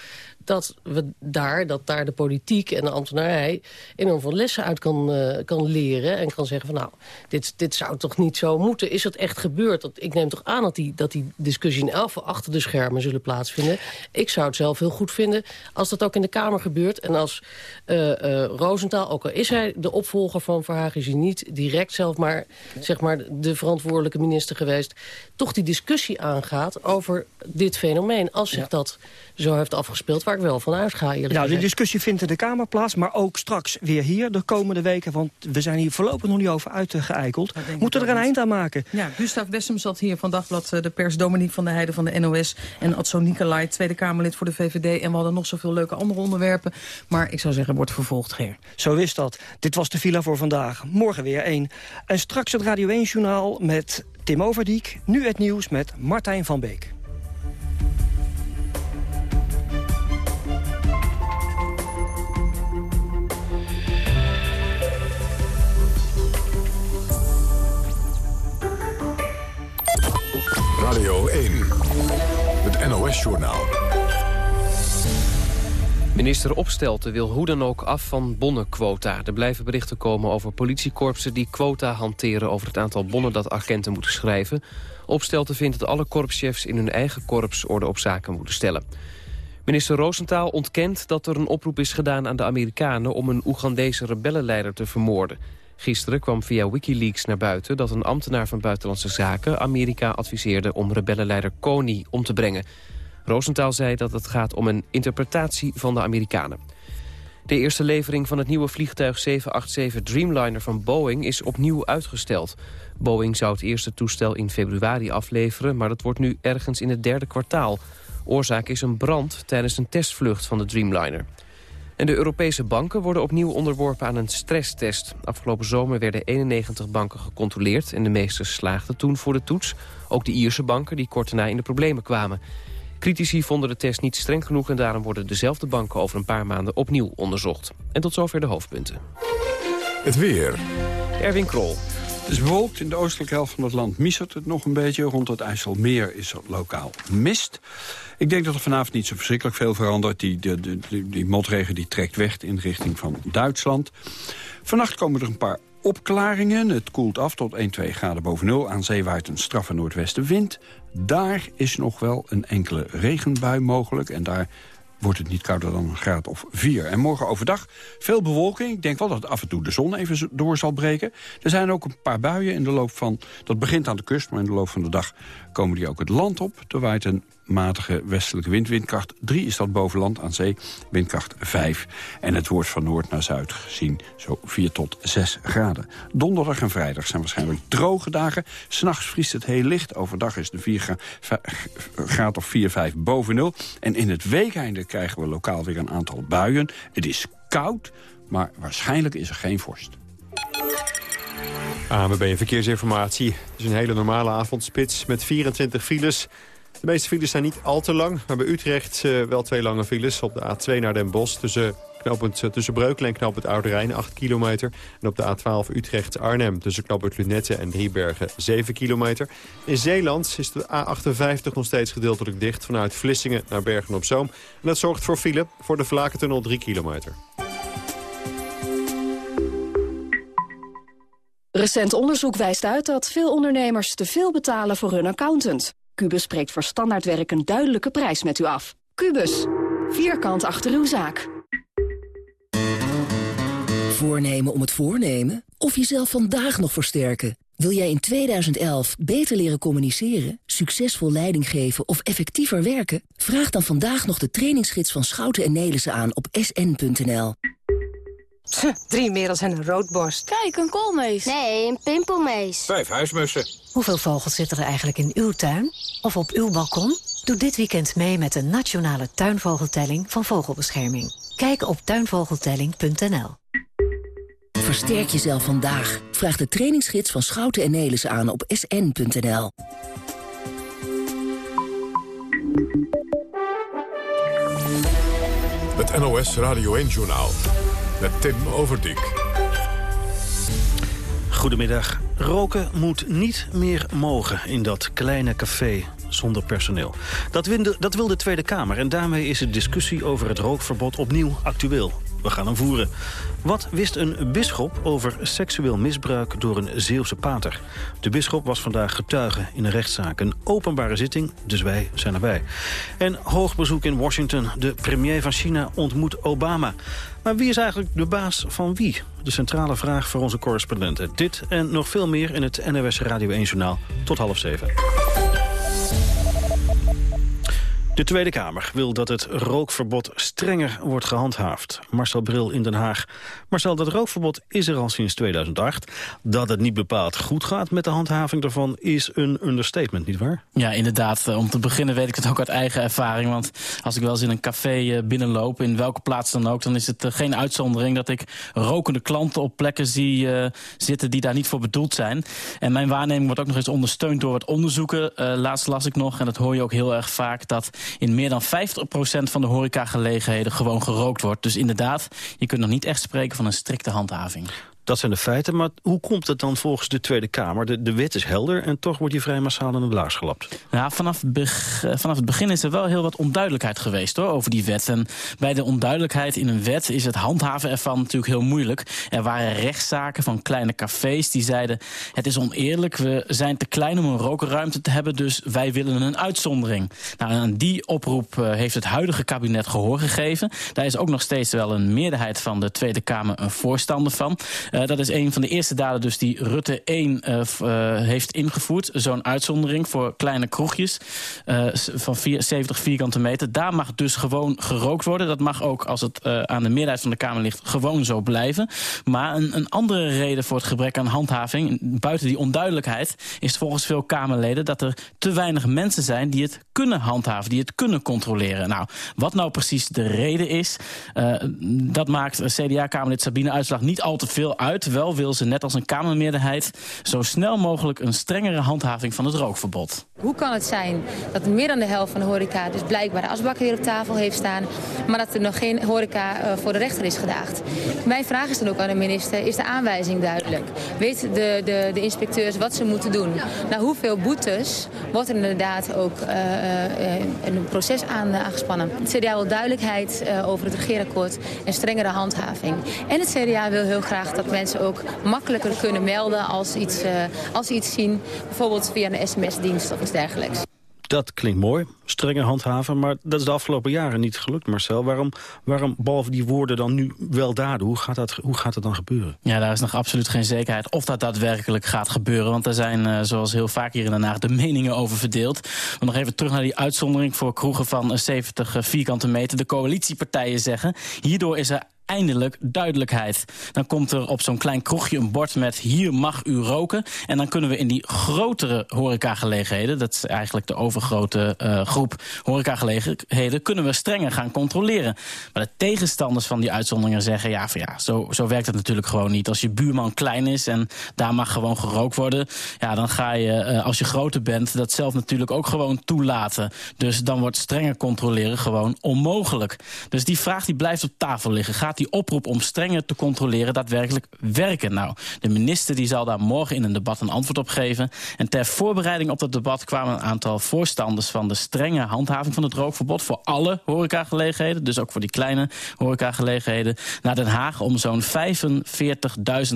dat, we daar, dat daar de politiek en de ambtenarij enorm veel lessen uit kan, uh, kan leren. En kan zeggen van nou, dit, dit zou toch niet zo moeten. Is het echt gebeurd? Dat, ik neem toch aan dat die, dat die discussie in elf achter de schermen zullen plaatsvinden. Ik zou het zelf heel goed vinden als dat ook in de Kamer gebeurt. En als uh, uh, Roosentaal, ook al is hij de opvolger van Verhagen... is hij niet direct zelf maar, zeg maar de verantwoordelijke minister geweest... toch die discussie aangaat over dit fenomeen. Als zich dat zo heeft afgespeeld, waar ik wel van uitga. Nou, gezegd. de discussie vindt in de Kamer plaats, maar ook straks weer hier de komende weken. Want we zijn hier voorlopig nog niet over uitgeëikeld. Moeten er een eind aan maken. Ja, Gustav Wessem zat hier van Dagblad eh, de pers, Dominique van der Heijden van de NOS... en Adso Nicolai, Tweede Kamerlid voor de VVD. En we hadden nog zoveel leuke andere onderwerpen. Maar ik zou zeggen, wordt vervolgd, Ger. Zo is dat. Dit was de villa voor vandaag. Morgen weer één. En straks het Radio 1-journaal met Tim Overdiek. Nu het nieuws met Martijn van Beek. Radio 1, het NOS-journaal. Minister Opstelten wil hoe dan ook af van bonnenquota. Er blijven berichten komen over politiekorpsen die quota hanteren... over het aantal bonnen dat agenten moeten schrijven. Opstelten vindt dat alle korpschefs in hun eigen korps orde op zaken moeten stellen. Minister Roosentaal ontkent dat er een oproep is gedaan aan de Amerikanen... om een Oegandese rebellenleider te vermoorden. Gisteren kwam via Wikileaks naar buiten dat een ambtenaar van Buitenlandse Zaken Amerika adviseerde om rebellenleider Kony om te brengen. Rosenthal zei dat het gaat om een interpretatie van de Amerikanen. De eerste levering van het nieuwe vliegtuig 787 Dreamliner van Boeing is opnieuw uitgesteld. Boeing zou het eerste toestel in februari afleveren, maar dat wordt nu ergens in het derde kwartaal. Oorzaak is een brand tijdens een testvlucht van de Dreamliner. En de Europese banken worden opnieuw onderworpen aan een stresstest. Afgelopen zomer werden 91 banken gecontroleerd... en de meeste slaagden toen voor de toets. Ook de Ierse banken die kort daarna in de problemen kwamen. Critici vonden de test niet streng genoeg... en daarom worden dezelfde banken over een paar maanden opnieuw onderzocht. En tot zover de hoofdpunten. Het weer. Erwin Krol. Het is bewolkt. In de oostelijke helft van het land mistert het nog een beetje. Rond het IJsselmeer is er lokaal mist. Ik denk dat er vanavond niet zo verschrikkelijk veel verandert. Die, die, die, die motregen die trekt weg in de richting van Duitsland. Vannacht komen er een paar opklaringen. Het koelt af tot 1, 2 graden boven nul. Aan zee waait een straffe noordwestenwind. Daar is nog wel een enkele regenbui mogelijk. En daar wordt het niet kouder dan een graad of 4. En morgen overdag veel bewolking. Ik denk wel dat af en toe de zon even door zal breken. Er zijn ook een paar buien in de loop van... dat begint aan de kust, maar in de loop van de dag komen die ook het land op. Er waait een matige westelijke wind. Windkracht 3 is dat boven land aan zee, windkracht 5. En het wordt van noord naar zuid gezien zo 4 tot 6 graden. Donderdag en vrijdag zijn waarschijnlijk droge dagen. S'nachts vriest het heel licht. Overdag is de 4 graad of 4, 5 boven nul. En in het weekeinde krijgen we lokaal weer een aantal buien. Het is koud, maar waarschijnlijk is er geen vorst. AMB Verkeersinformatie. Het is een hele normale avondspits met 24 files. De meeste files zijn niet al te lang, maar bij Utrecht uh, wel twee lange files. Op de A2 naar Den Bosch tussen, knooppunt, uh, tussen Breukelen en knooppunt Oude Rijn 8 kilometer. En op de A12 Utrecht-Arnhem tussen knooppunt Lunette en Driebergen 7 kilometer. In Zeeland is de A58 nog steeds gedeeltelijk dicht vanuit Vlissingen naar Bergen-op-Zoom. En dat zorgt voor file voor de Vlakentunnel 3 kilometer. Recent onderzoek wijst uit dat veel ondernemers te veel betalen voor hun accountant. Cubus spreekt voor standaardwerk een duidelijke prijs met u af. Cubus, vierkant achter uw zaak. Voornemen om het voornemen? Of jezelf vandaag nog versterken? Wil jij in 2011 beter leren communiceren, succesvol leiding geven of effectiever werken? Vraag dan vandaag nog de trainingsgids van Schouten en Nelissen aan op sn.nl. Drie merels en een roodborst. Kijk, een koolmees. Nee, een pimpelmees. Vijf huismussen. Hoeveel vogels zitten er eigenlijk in uw tuin? Of op uw balkon? Doe dit weekend mee met de nationale tuinvogeltelling van Vogelbescherming. Kijk op tuinvogeltelling.nl. Versterk jezelf vandaag. Vraag de trainingsgids van Schouten en Nelissen aan op sn.nl. Het NOS Radio 1-journaal met Tim Overdijk. Goedemiddag. Roken moet niet meer mogen in dat kleine café zonder personeel. Dat, dat wil de Tweede Kamer en daarmee is de discussie over het rookverbod opnieuw actueel. We gaan hem voeren. Wat wist een bisschop over seksueel misbruik door een Zeeuwse pater? De bisschop was vandaag getuige in een rechtszaak. Een openbare zitting, dus wij zijn erbij. En hoog bezoek in Washington. De premier van China ontmoet Obama. Maar wie is eigenlijk de baas van wie? De centrale vraag voor onze correspondenten. Dit en nog veel meer in het NOS Radio 1 Journaal. Tot half zeven. De Tweede Kamer wil dat het rookverbod strenger wordt gehandhaafd. Marcel Bril in Den Haag. Marcel, dat rookverbod is er al sinds 2008. Dat het niet bepaald goed gaat met de handhaving daarvan is een understatement, nietwaar? Ja, inderdaad. Eh, om te beginnen weet ik het ook uit eigen ervaring. Want als ik wel eens in een café eh, binnenloop, in welke plaats dan ook... dan is het eh, geen uitzondering dat ik rokende klanten op plekken zie zitten... die daar niet voor bedoeld zijn. En mijn waarneming wordt ook nog eens ondersteund door het onderzoeken. laatst las ik nog, en dat hoor je ook heel erg vaak... dat in meer dan 50% van de horecagelegenheden gewoon gerookt wordt. Dus inderdaad, je kunt nog niet echt spreken van een strikte handhaving. Dat zijn de feiten, maar hoe komt het dan volgens de Tweede Kamer? De, de wet is helder en toch wordt die vrij massaal in de blaas gelapt. Ja, vanaf, vanaf het begin is er wel heel wat onduidelijkheid geweest hoor, over die wet. En bij de onduidelijkheid in een wet is het handhaven ervan natuurlijk heel moeilijk. Er waren rechtszaken van kleine cafés die zeiden... het is oneerlijk, we zijn te klein om een rokerruimte te hebben... dus wij willen een uitzondering. Nou, aan die oproep eh, heeft het huidige kabinet gehoor gegeven. Daar is ook nog steeds wel een meerderheid van de Tweede Kamer een voorstander van... Uh, dat is een van de eerste daden dus die Rutte 1 uh, uh, heeft ingevoerd. Zo'n uitzondering voor kleine kroegjes van vier, 70 vierkante meter. Daar mag dus gewoon gerookt worden. Dat mag ook, als het aan de meerderheid van de Kamer ligt, gewoon zo blijven. Maar een, een andere reden voor het gebrek aan handhaving, buiten die onduidelijkheid, is volgens veel Kamerleden dat er te weinig mensen zijn die het kunnen handhaven, die het kunnen controleren. Nou, wat nou precies de reden is, dat maakt CDA-Kamerlid Sabine Uitslag niet al te veel uit. Wel wil ze, net als een Kamermeerderheid... zo snel mogelijk een strengere handhaving van het rookverbod. Hoe kan het zijn dat meer dan de helft van de horeca... dus blijkbaar de asbakken weer op tafel heeft staan... maar dat er nog geen horeca uh, voor de rechter is gedaagd? Mijn vraag is dan ook aan de minister, is de aanwijzing duidelijk? Weet de, de, de inspecteurs wat ze moeten doen? Nou, hoeveel boetes wordt er inderdaad ook uh, uh, een proces aan, aangespannen? Het CDA wil duidelijkheid over het regeerakkoord en strengere handhaving. En het CDA wil heel graag dat mensen ook makkelijker kunnen melden als iets, uh, als ze iets zien. Bijvoorbeeld via een sms-dienst of iets dergelijks. Dat klinkt mooi, strenge handhaven, maar dat is de afgelopen jaren niet gelukt, Marcel. Waarom, waarom behalve die woorden dan nu wel daden? Hoe gaat, dat, hoe gaat het dan gebeuren? Ja, daar is nog absoluut geen zekerheid of dat daadwerkelijk gaat gebeuren. Want er zijn, uh, zoals heel vaak hier in Den Haag, de meningen over verdeeld. Maar nog even terug naar die uitzondering voor kroegen van 70 vierkante meter. De coalitiepartijen zeggen, hierdoor is er eindelijk duidelijkheid. Dan komt er op zo'n klein kroegje een bord met hier mag u roken. En dan kunnen we in die grotere horecagelegenheden... dat is eigenlijk de overgrote uh, groep horecagelegenheden... kunnen we strenger gaan controleren. Maar de tegenstanders van die uitzonderingen zeggen... ja, van ja zo, zo werkt het natuurlijk gewoon niet. Als je buurman klein is en daar mag gewoon gerookt worden... ja, dan ga je, uh, als je groter bent, dat zelf natuurlijk ook gewoon toelaten. Dus dan wordt strenger controleren gewoon onmogelijk. Dus die vraag die blijft op tafel liggen. Gaat die oproep om strenger te controleren daadwerkelijk werken? Nou, de minister die zal daar morgen in een debat een antwoord op geven. En ter voorbereiding op dat debat kwamen een aantal voorstanders van de strenge handhaving van het rookverbod voor alle horecagelegenheden, dus ook voor die kleine horecagelegenheden, naar Den Haag om zo'n 45.000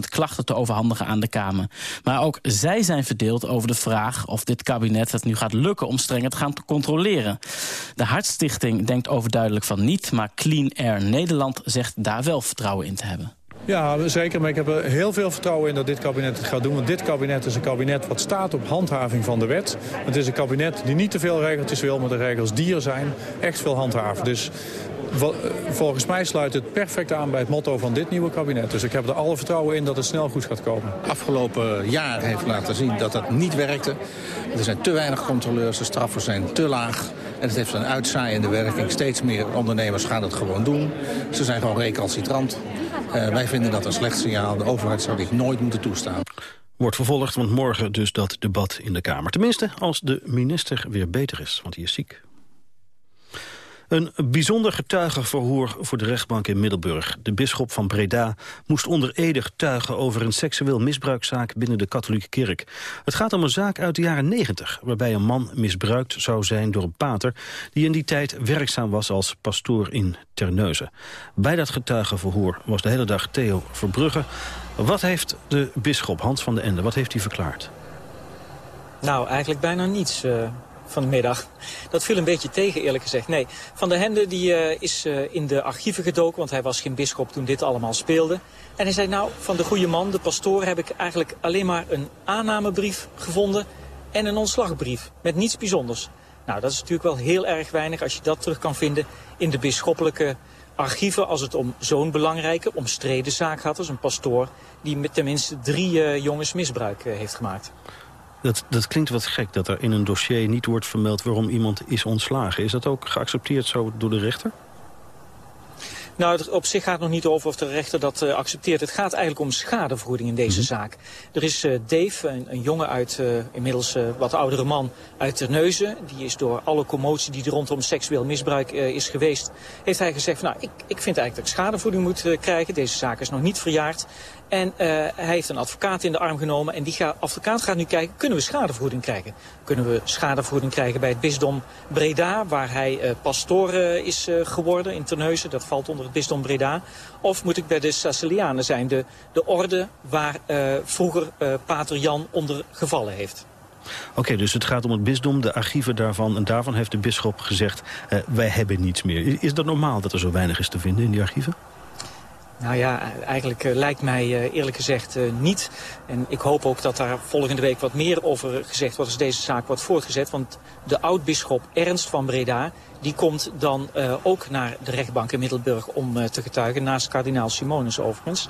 klachten te overhandigen aan de Kamer. Maar ook zij zijn verdeeld over de vraag of dit kabinet het nu gaat lukken om strenger te gaan controleren. De Hartstichting denkt overduidelijk van niet, maar Clean Air Nederland zegt daar daar wel vertrouwen in te hebben. Ja, zeker. Maar ik heb er heel veel vertrouwen in dat dit kabinet het gaat doen. Want dit kabinet is een kabinet wat staat op handhaving van de wet. Het is een kabinet die niet te veel regeltjes wil, maar de regels die er zijn echt veel handhaven. Dus volgens mij sluit het perfect aan bij het motto van dit nieuwe kabinet. Dus ik heb er alle vertrouwen in dat het snel goed gaat komen. Afgelopen jaar heeft laten zien dat dat niet werkte. Er zijn te weinig controleurs, de straffen zijn te laag. En het heeft een uitzaaiende werking. Steeds meer ondernemers gaan het gewoon doen. Ze zijn gewoon recalcitrant. Uh, wij vinden dat een slecht signaal. De overheid zou dit nooit moeten toestaan. Wordt vervolgd, want morgen dus dat debat in de Kamer. Tenminste, als de minister weer beter is, want hij is ziek. Een bijzonder getuigenverhoor voor de rechtbank in Middelburg. De bisschop van Breda moest onder ede getuigen over een seksueel misbruikzaak binnen de katholieke kerk. Het gaat om een zaak uit de jaren 90, waarbij een man misbruikt zou zijn door een pater die in die tijd werkzaam was als pastoor in Terneuzen. Bij dat getuigenverhoor was de hele dag Theo Verbrugge. Wat heeft de bisschop Hans van den Ende, wat heeft hij verklaard? Nou, eigenlijk bijna niets. Uh van de middag. Dat viel een beetje tegen, eerlijk gezegd. Nee, Van der Hende die, uh, is uh, in de archieven gedoken, want hij was geen bischop toen dit allemaal speelde. En hij zei, nou, van de goede man, de pastoor, heb ik eigenlijk alleen maar een aannamebrief gevonden en een ontslagbrief, met niets bijzonders. Nou, dat is natuurlijk wel heel erg weinig als je dat terug kan vinden in de bisschoppelijke archieven als het om zo'n belangrijke, omstreden zaak gaat als een pastoor die met tenminste drie uh, jongens misbruik heeft gemaakt. Dat, dat klinkt wat gek, dat er in een dossier niet wordt vermeld waarom iemand is ontslagen. Is dat ook geaccepteerd zo door de rechter? Nou, op zich gaat het nog niet over of de rechter dat uh, accepteert. Het gaat eigenlijk om schadevergoeding in deze mm -hmm. zaak. Er is uh, Dave, een, een, jongen uit, uh, inmiddels wat oudere man uit Terneuzen. Die is door alle commotie die er rondom seksueel misbruik is geweest... heeft hij gezegd, van, nou, ik, ik vind eigenlijk dat ik schadevergoeding moet krijgen. Deze zaak is nog niet verjaard. En uh, hij heeft een advocaat in de arm genomen. En die ga, advocaat gaat nu kijken, kunnen we schadevergoeding krijgen? Kunnen we schadevergoeding krijgen bij het bisdom Breda... waar hij uh, pastoor uh, is geworden in Terneuzen. Dat valt onder het bisdom Breda. Of moet ik bij de Sicilianen zijn, de, de orde waar vroeger pater Jan onder gevallen heeft? Oké, dus het gaat om het bisdom, de archieven daarvan. En daarvan heeft de bisschop gezegd, wij hebben niets meer. Is dat normaal dat er zo weinig is te vinden in die archieven? Nou ja, eigenlijk uh, lijkt mij uh, eerlijk gezegd uh, niet. En ik hoop ook dat daar volgende week wat meer over gezegd wordt als deze zaak wordt voortgezet. Want de oud-bisschop Ernst van Breda, die komt dan ook naar de rechtbank in Middelburg om te getuigen. Naast kardinaal Simonus overigens.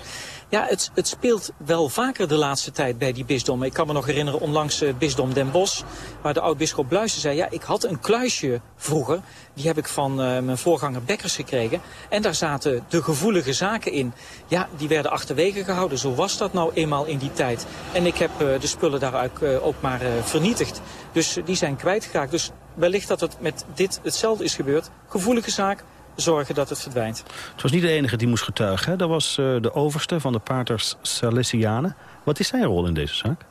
Ja, het, het, speelt wel vaker de laatste tijd bij die bisdommen. Ik kan me nog herinneren onlangs uh, bisdom Den Bosch... waar de oud-bisschop Bluisen zei... ja, ik had een kluisje vroeger. Die heb ik van mijn voorganger Bekkers gekregen. En daar zaten de gevoelige zaken in. Ja, die werden achterwege gehouden. Zo was dat nou eenmaal in die tijd. En ik heb de spullen daar ook maar vernietigd. Dus die zijn kwijtgeraakt. Dus wellicht dat het met dit hetzelfde is gebeurd. Gevoelige zaak, zorgen dat het verdwijnt. Het was niet de enige die moest getuigen. Hè? Dat was uh, de overste van de paters Salesianen. Wat is zijn rol in deze zaak?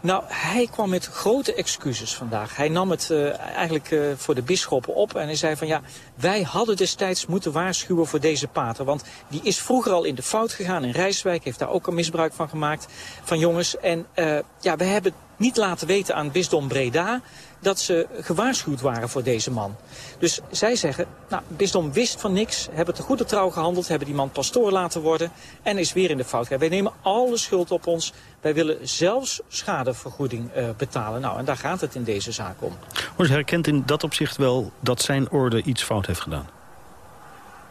Nou, hij kwam met grote excuses vandaag. Hij nam het uh, eigenlijk uh, voor de bisschoppen op en hij zei van ja, wij hadden destijds moeten waarschuwen voor deze pater. Want die is vroeger al in de fout gegaan in Rijswijk, heeft daar ook een misbruik van gemaakt van jongens. En ja, we hebben niet laten weten aan bisdom Breda dat ze gewaarschuwd waren voor deze man. Dus zij zeggen, nou, bisdom wist van niks, hebben te goede trouw gehandeld, hebben die man pastoor laten worden en is weer in de fout. Wij nemen alle schuld op ons, wij willen zelfs schadevergoeding uh, betalen. Nou, en daar gaat het in deze zaak om. Dus herkent in dat opzicht wel dat zijn orde iets fout heeft gedaan?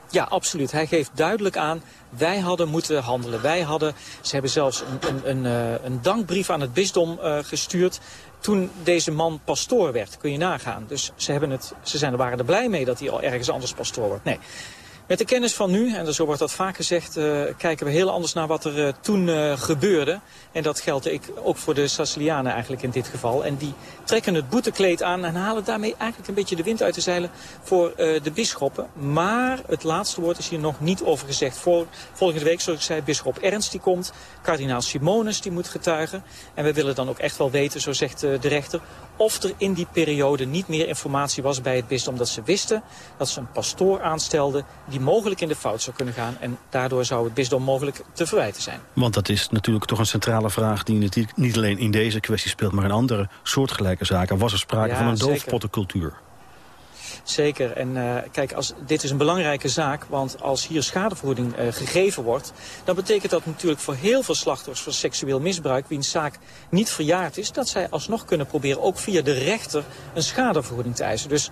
Ja, absoluut. Hij geeft duidelijk aan, wij hadden moeten handelen. Wij hadden, ze hebben zelfs een, een, een, een dankbrief aan het bisdom uh, gestuurd toen deze man pastoor werd. Kun je nagaan. Dus ze, hebben het, ze zijn, waren er blij mee dat hij al ergens anders pastoor wordt. Nee. Met de kennis van nu, en zo wordt dat vaak gezegd, uh, kijken we heel anders naar wat er uh, toen uh, gebeurde. En dat geldt ik ook voor de Sicilianen eigenlijk in dit geval. En die trekken het boetekleed aan en halen daarmee eigenlijk een beetje de wind uit de zeilen voor de bisschoppen. Maar het laatste woord is hier nog niet over gezegd. Voor, volgende week, zoals ik zei, bisschop Ernst die komt. Kardinaal Simonus die moet getuigen. En we willen dan ook echt wel weten, zo zegt de rechter, of er in die periode niet meer informatie was bij het bisdom. Dat ze wisten dat ze een pastoor aanstelden die mogelijk in de fout zou kunnen gaan. En daardoor zou het bisdom mogelijk te verwijten zijn. Want dat is natuurlijk toch een centrale vraag die natuurlijk niet alleen in deze kwestie speelt... maar in andere soortgelijke zaken. Was er sprake ja, van een doofpottencultuur? Zeker. En uh, kijk, als, dit is een belangrijke zaak, want als hier schadevergoeding uh, gegeven wordt... dan betekent dat natuurlijk voor heel veel slachtoffers van seksueel misbruik... wiens zaak niet verjaard is, dat zij alsnog kunnen proberen... ook via de rechter een schadevergoeding te eisen. Dus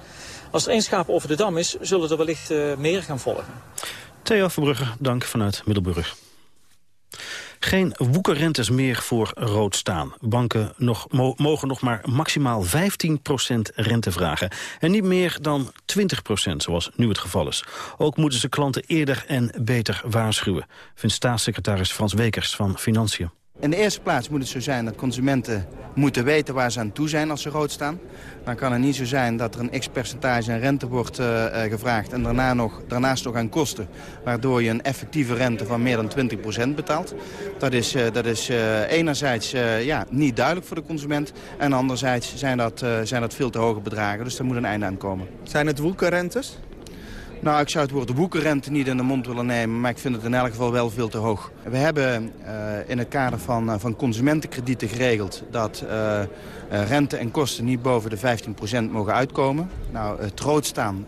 als er één schaap over de dam is, zullen er wellicht uh, meer gaan volgen. Theo Verbrugge, dank vanuit Middelburg. Geen woekerrentes meer voor rood staan. Banken nog, mogen nog maar maximaal 15% rente vragen. En niet meer dan 20% zoals nu het geval is. Ook moeten ze klanten eerder en beter waarschuwen... vindt staatssecretaris Frans Wekers van Financiën. In de eerste plaats moet het zo zijn dat consumenten moeten weten waar ze aan toe zijn als ze rood staan. Dan kan het niet zo zijn dat er een x-percentage aan rente wordt uh, gevraagd... en daarna nog, daarnaast nog aan kosten... waardoor je een effectieve rente van meer dan 20% betaalt. Dat is, uh, dat is enerzijds ja, niet duidelijk voor de consument... en anderzijds zijn dat, zijn dat veel te hoge bedragen. Dus daar moet een einde aan komen. Zijn het woekerrentes? Nou, ik zou het woord woekerrente niet in de mond willen nemen... maar ik vind het in elk geval wel veel te hoog. We hebben uh, in het kader van, uh, van consumentenkredieten geregeld... dat uh, rente en kosten niet boven de 15% mogen uitkomen. Nou, het roodstaan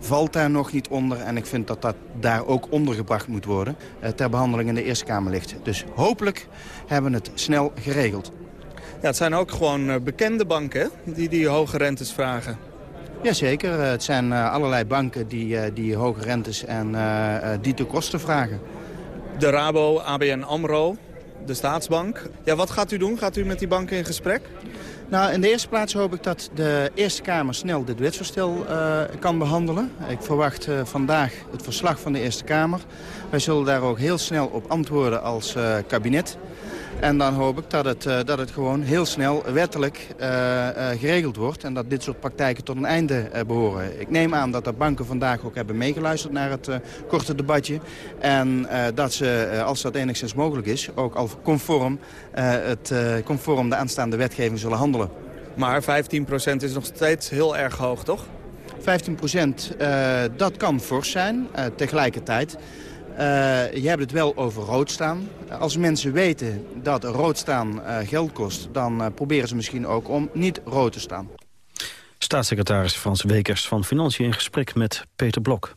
valt daar nog niet onder... en ik vind dat dat daar ook ondergebracht moet worden... ter behandeling in de Eerste Kamer ligt. Dus hopelijk hebben we het snel geregeld. Ja, het zijn ook gewoon bekende banken die die hoge rentes vragen. Jazeker, eh, het zijn eh, allerlei banken die, eh, die hoge rentes en die te kosten vragen. De Rabo, ABN AMRO, de Staatsbank. Ja, wat gaat u doen? Gaat u met die banken in gesprek? Nou, in de eerste plaats hoop ik dat de Eerste Kamer snel dit wetsvoorstel uh, kan behandelen. Ik verwacht uh, vandaag het verslag van de Eerste Kamer. Wij zullen daar ook heel snel op antwoorden als uh, kabinet. En dan hoop ik dat het, uh, dat het gewoon heel snel wettelijk uh, uh, geregeld wordt... en dat dit soort praktijken tot een einde behoren. Ik neem aan dat de banken vandaag ook hebben meegeluisterd naar het korte debatje. En dat ze, als dat enigszins mogelijk is, ook al conform, het, conform de aanstaande wetgeving zullen handelen. Maar 15% is nog steeds heel erg hoog, toch? 15% dat kan fors zijn. tegelijkertijd uh, je hebt het wel over rood staan. Als mensen weten dat rood staan uh, geld kost... dan uh, proberen ze misschien ook om niet rood te staan. Staatssecretaris Frans Wekers van Financiën in gesprek met Peter Blok.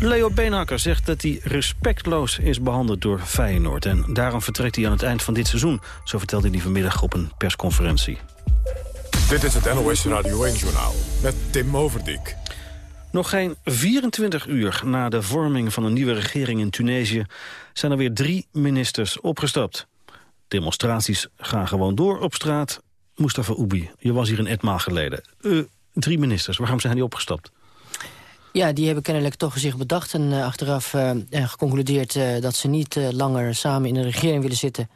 Leo Beenhakker zegt dat hij respectloos is behandeld door Feyenoord. En daarom vertrekt hij aan het eind van dit seizoen. Zo vertelde hij vanmiddag op een persconferentie. Dit is het NOS Radio 1-journaal met Tim Overdijk. Nog geen 24 uur na de vorming van een nieuwe regering in Tunesië... zijn er weer drie ministers opgestapt. Demonstraties gaan gewoon door op straat. Mustafa Oubi, je was hier een etmaal geleden. Uh, drie ministers, waarom zijn die opgestapt? Ja, die hebben kennelijk toch zich bedacht en uh, achteraf uh, geconcludeerd... dat ze niet langer samen in de regering willen zitten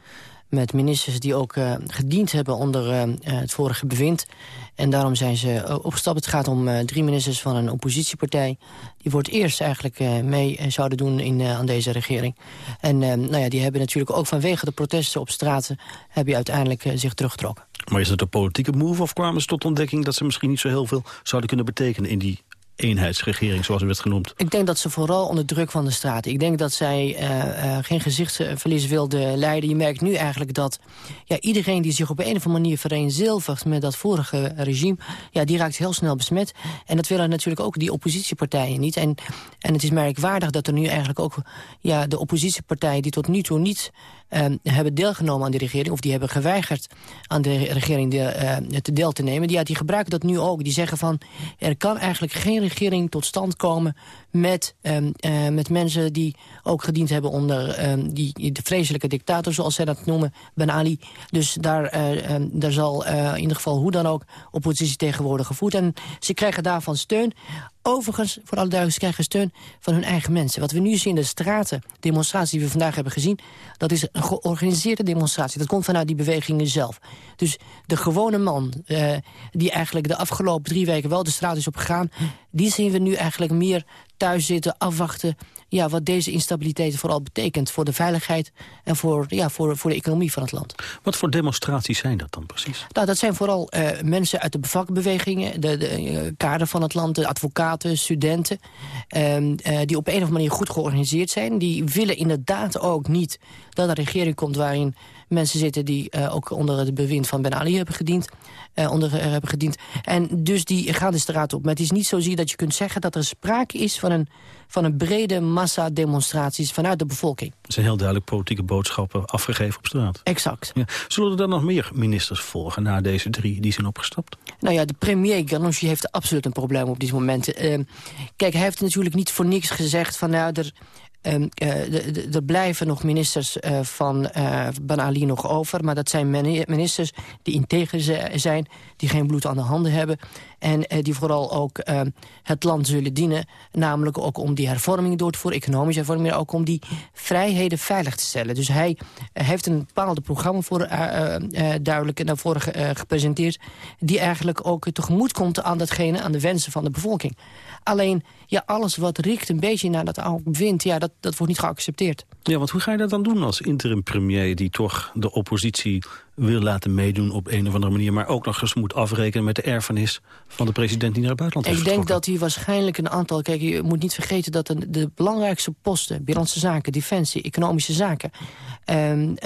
met ministers die ook uh, gediend hebben onder uh, het vorige bewind. En daarom zijn ze opgestapt. Het gaat om drie ministers van een oppositiepartij... die voor het eerst eigenlijk mee zouden doen in, aan deze regering. En nou ja, die hebben natuurlijk ook vanwege de protesten op straten... hebben uiteindelijk zich teruggetrokken. Maar is het een politieke move of kwamen ze tot ontdekking... dat ze misschien niet zo heel veel zouden kunnen betekenen in die eenheidsregering, zoals u werd genoemd? Ik denk dat ze vooral onder druk van de straat. Ik denk dat zij uh, uh, geen gezichtsverlies wilde leiden. Je merkt nu eigenlijk dat ja, iedereen die zich op een of andere manier vereenzelvigt met dat vorige regime, ja, die raakt heel snel besmet. En dat willen natuurlijk ook die oppositiepartijen niet. En, en het is merkwaardig dat er nu eigenlijk ook ja, de oppositiepartijen die tot nu toe niet hebben deelgenomen aan de regering... of die hebben geweigerd aan de regering de, uh, te deel te nemen... Die, die gebruiken dat nu ook. Die zeggen van, er kan eigenlijk geen regering tot stand komen... met, um, uh, met mensen die ook gediend hebben onder um, die, de vreselijke dictator... zoals zij dat noemen, Ben Ali. Dus daar, um, daar zal in ieder geval hoe dan ook oppositie tegen worden gevoerd. En ze krijgen daarvan steun. Overigens, voor alle duidelijkheid, krijgen steun van hun eigen mensen. Wat we nu zien in de straten, demonstraties die we vandaag hebben gezien... dat is een georganiseerde demonstratie. Dat komt vanuit die bewegingen zelf. Dus de gewone man, uh, die eigenlijk de afgelopen drie weken wel de straat is opgegaan... die zien we nu eigenlijk meer thuis zitten, afwachten... Ja, wat deze instabiliteit vooral betekent voor de veiligheid... en voor, ja, voor, voor de economie van het land. Wat voor demonstraties zijn dat dan precies? Nou, dat zijn vooral uh, mensen uit de vakbewegingen... de, de uh, kader van het land, de advocaten, studenten... Uh, die op een of andere manier goed georganiseerd zijn. Die willen inderdaad ook niet dat er een regering komt... waarin mensen zitten die uh, ook onder het bewind van Ben Ali hebben gediend. Uh, onder, uh, hebben gediend. En dus die gaan de straat op. Maar het is niet zo zie dat je kunt zeggen dat er sprake is van een, van een brede massa demonstraties vanuit de bevolking. Er zijn heel duidelijk politieke boodschappen afgegeven op straat. Exact. Ja. Zullen er dan nog meer ministers volgen na deze drie die zijn opgestapt? Nou ja, de premier Ghanouchi heeft absoluut een probleem op dit moment. kijk, hij heeft natuurlijk niet voor niks gezegd van nou, er er blijven nog ministers uh, van uh, Ben Ali nog over. Maar dat zijn ministers die integer zijn. Die geen bloed aan de handen hebben. En uh, die vooral ook ehm, het land zullen dienen. Namelijk ook om die hervorming door te voeren. Economische hervorming. Maar ook om die vrijheden veilig te stellen. Dus hij heeft een bepaalde programma voor, duidelijk naar voren gepresenteerd. Die eigenlijk ook tegemoet komt aan datgene, aan de wensen van de bevolking. Alleen, ja, alles wat riekt een beetje naar dat oude ja, dat, dat wordt niet geaccepteerd. Ja, want hoe ga je dat dan doen als interim-premier... die toch de oppositie wil laten meedoen op een of andere manier... maar ook nog eens moet afrekenen met de erfenis van de president die naar het buitenland is Ik denk dat hij waarschijnlijk een aantal... Kijk, je moet niet vergeten dat de, de belangrijkste posten... Binnenlandse zaken, defensie, economische zaken... Uh,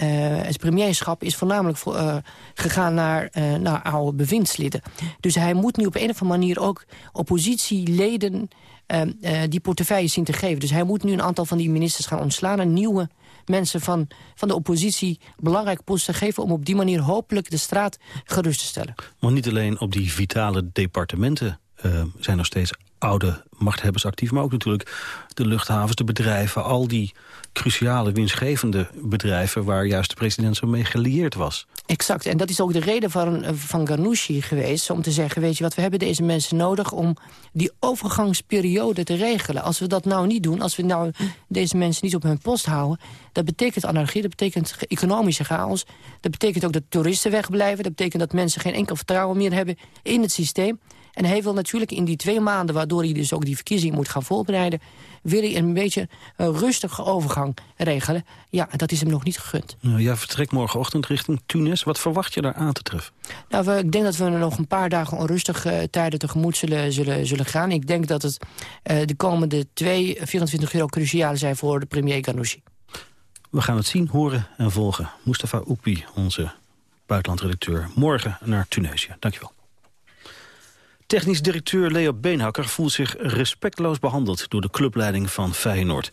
het premierschap is voornamelijk voor, uh, gegaan naar, naar oude bewindsleden. Dus hij moet nu op een of andere manier ook oppositieleden... Ehm, die portefeuille zien te geven. Dus hij moet nu een aantal van die ministers gaan ontslaan... en nieuwe mensen van, van de oppositie belangrijke posten geven... om op die manier hopelijk de straat gerust te stellen. Maar niet alleen op die vitale departementen uh, zijn nog steeds oude machthebbers actief... maar ook natuurlijk de luchthavens, de bedrijven... al die cruciale, winstgevende bedrijven... waar juist de president zo mee gelieerd was. Exact, en dat is ook de reden van, van Ghanouchi geweest... om te zeggen, weet je wat, we hebben deze mensen nodig... om die overgangsperiode te regelen. Als we dat nou niet doen, als we nou deze mensen niet op hun post houden... dat betekent anarchie, dat betekent economische chaos... dat betekent ook dat toeristen wegblijven... dat betekent dat mensen geen enkel vertrouwen meer hebben in het systeem... En hij wil natuurlijk in die twee maanden, waardoor hij dus ook die verkiezing moet gaan voorbereiden... wil hij een beetje een rustige overgang regelen. Ja, dat is hem nog niet gegund. Nou, ja, vertrekt morgenochtend richting Tunis. Wat verwacht je daar aan te treffen? Nou, we, ik denk dat we nog een paar dagen onrustig uh, tijden tegemoet zullen, zullen, zullen gaan. Ik denk dat het uh, de komende twee, 24 euro cruciaal zijn voor de premier Ghanouchi. We gaan het zien, horen en volgen. Mustafa Oekbi, onze buitenlandredacteur, morgen naar Tunesië. Dankjewel. Technisch directeur Leo Beenhakker voelt zich respectloos behandeld door de clubleiding van Feyenoord.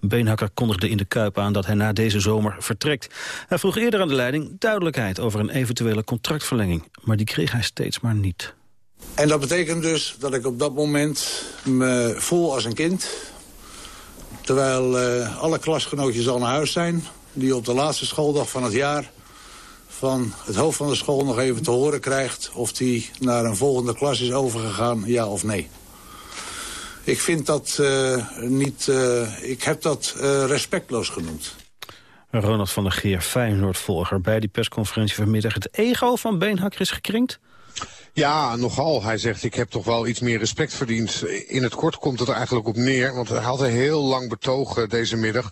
Beenhakker kondigde in de Kuip aan dat hij na deze zomer vertrekt. Hij vroeg eerder aan de leiding duidelijkheid over een eventuele contractverlenging, maar die kreeg hij steeds maar niet. En dat betekent dus dat ik op dat moment me voel als een kind. Terwijl uh, alle klasgenootjes al naar huis zijn, die op de laatste schooldag van het jaar van het hoofd van de school nog even te horen krijgt... of hij naar een volgende klas is overgegaan, ja of nee. Ik vind dat uh, niet... Uh, ik heb dat uh, respectloos genoemd. Ronald van der Geer, Feyenoord-volger. Bij die persconferentie vanmiddag het ego van Beenhakker is gekrenkt? Ja, nogal. Hij zegt, ik heb toch wel iets meer respect verdiend. In het kort komt het er eigenlijk op neer, want hij had een heel lang betoog deze middag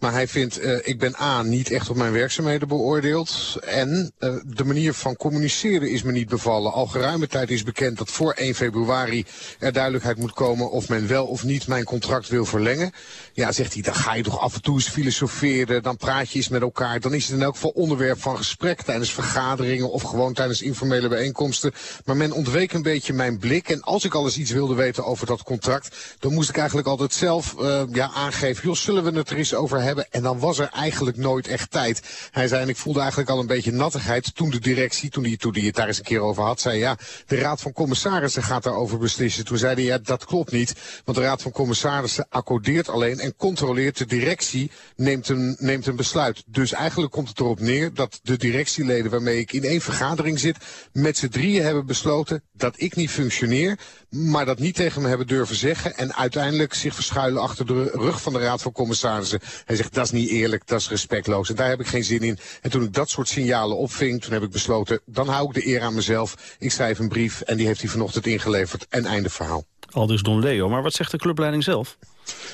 maar hij vindt, uh, ik ben A, niet echt op mijn werkzaamheden beoordeeld. En uh, de manier van communiceren is me niet bevallen. Al geruime tijd is bekend dat voor 1 februari er duidelijkheid moet komen... of men wel of niet mijn contract wil verlengen. Ja, zegt hij, dan ga je toch af en toe eens filosoferen. Dan praat je eens met elkaar. Dan is het in elk geval onderwerp van gesprek tijdens vergaderingen... of gewoon tijdens informele bijeenkomsten. Maar men ontweek een beetje mijn blik. En als ik al eens iets wilde weten over dat contract... dan moest ik eigenlijk altijd zelf uh, ja, aangeven... joh, zullen we het er eens over hebben? En dan was er eigenlijk nooit echt tijd. Hij zei, en ik voelde eigenlijk al een beetje nattigheid toen de directie, toen hij, toen die het daar eens een keer over had, zei ja, de Raad van Commissarissen gaat daarover beslissen. Toen zei hij, ja, dat klopt niet, want de Raad van Commissarissen accordeert alleen en controleert de directie, neemt een, neemt een besluit. Dus eigenlijk komt het erop neer dat de directieleden waarmee ik in één vergadering zit, met z'n drieën hebben besloten dat ik niet functioneer, maar dat niet tegen me hebben durven zeggen en uiteindelijk zich verschuilen achter de rug van de Raad van Commissarissen. Hij zegt, dat is niet eerlijk, dat is respectloos. En daar heb ik geen zin in. En toen ik dat soort signalen opving, toen heb ik besloten... dan hou ik de eer aan mezelf. Ik schrijf een brief en die heeft hij vanochtend ingeleverd. En einde verhaal. Aldus Don Leo, maar wat zegt de clubleiding zelf?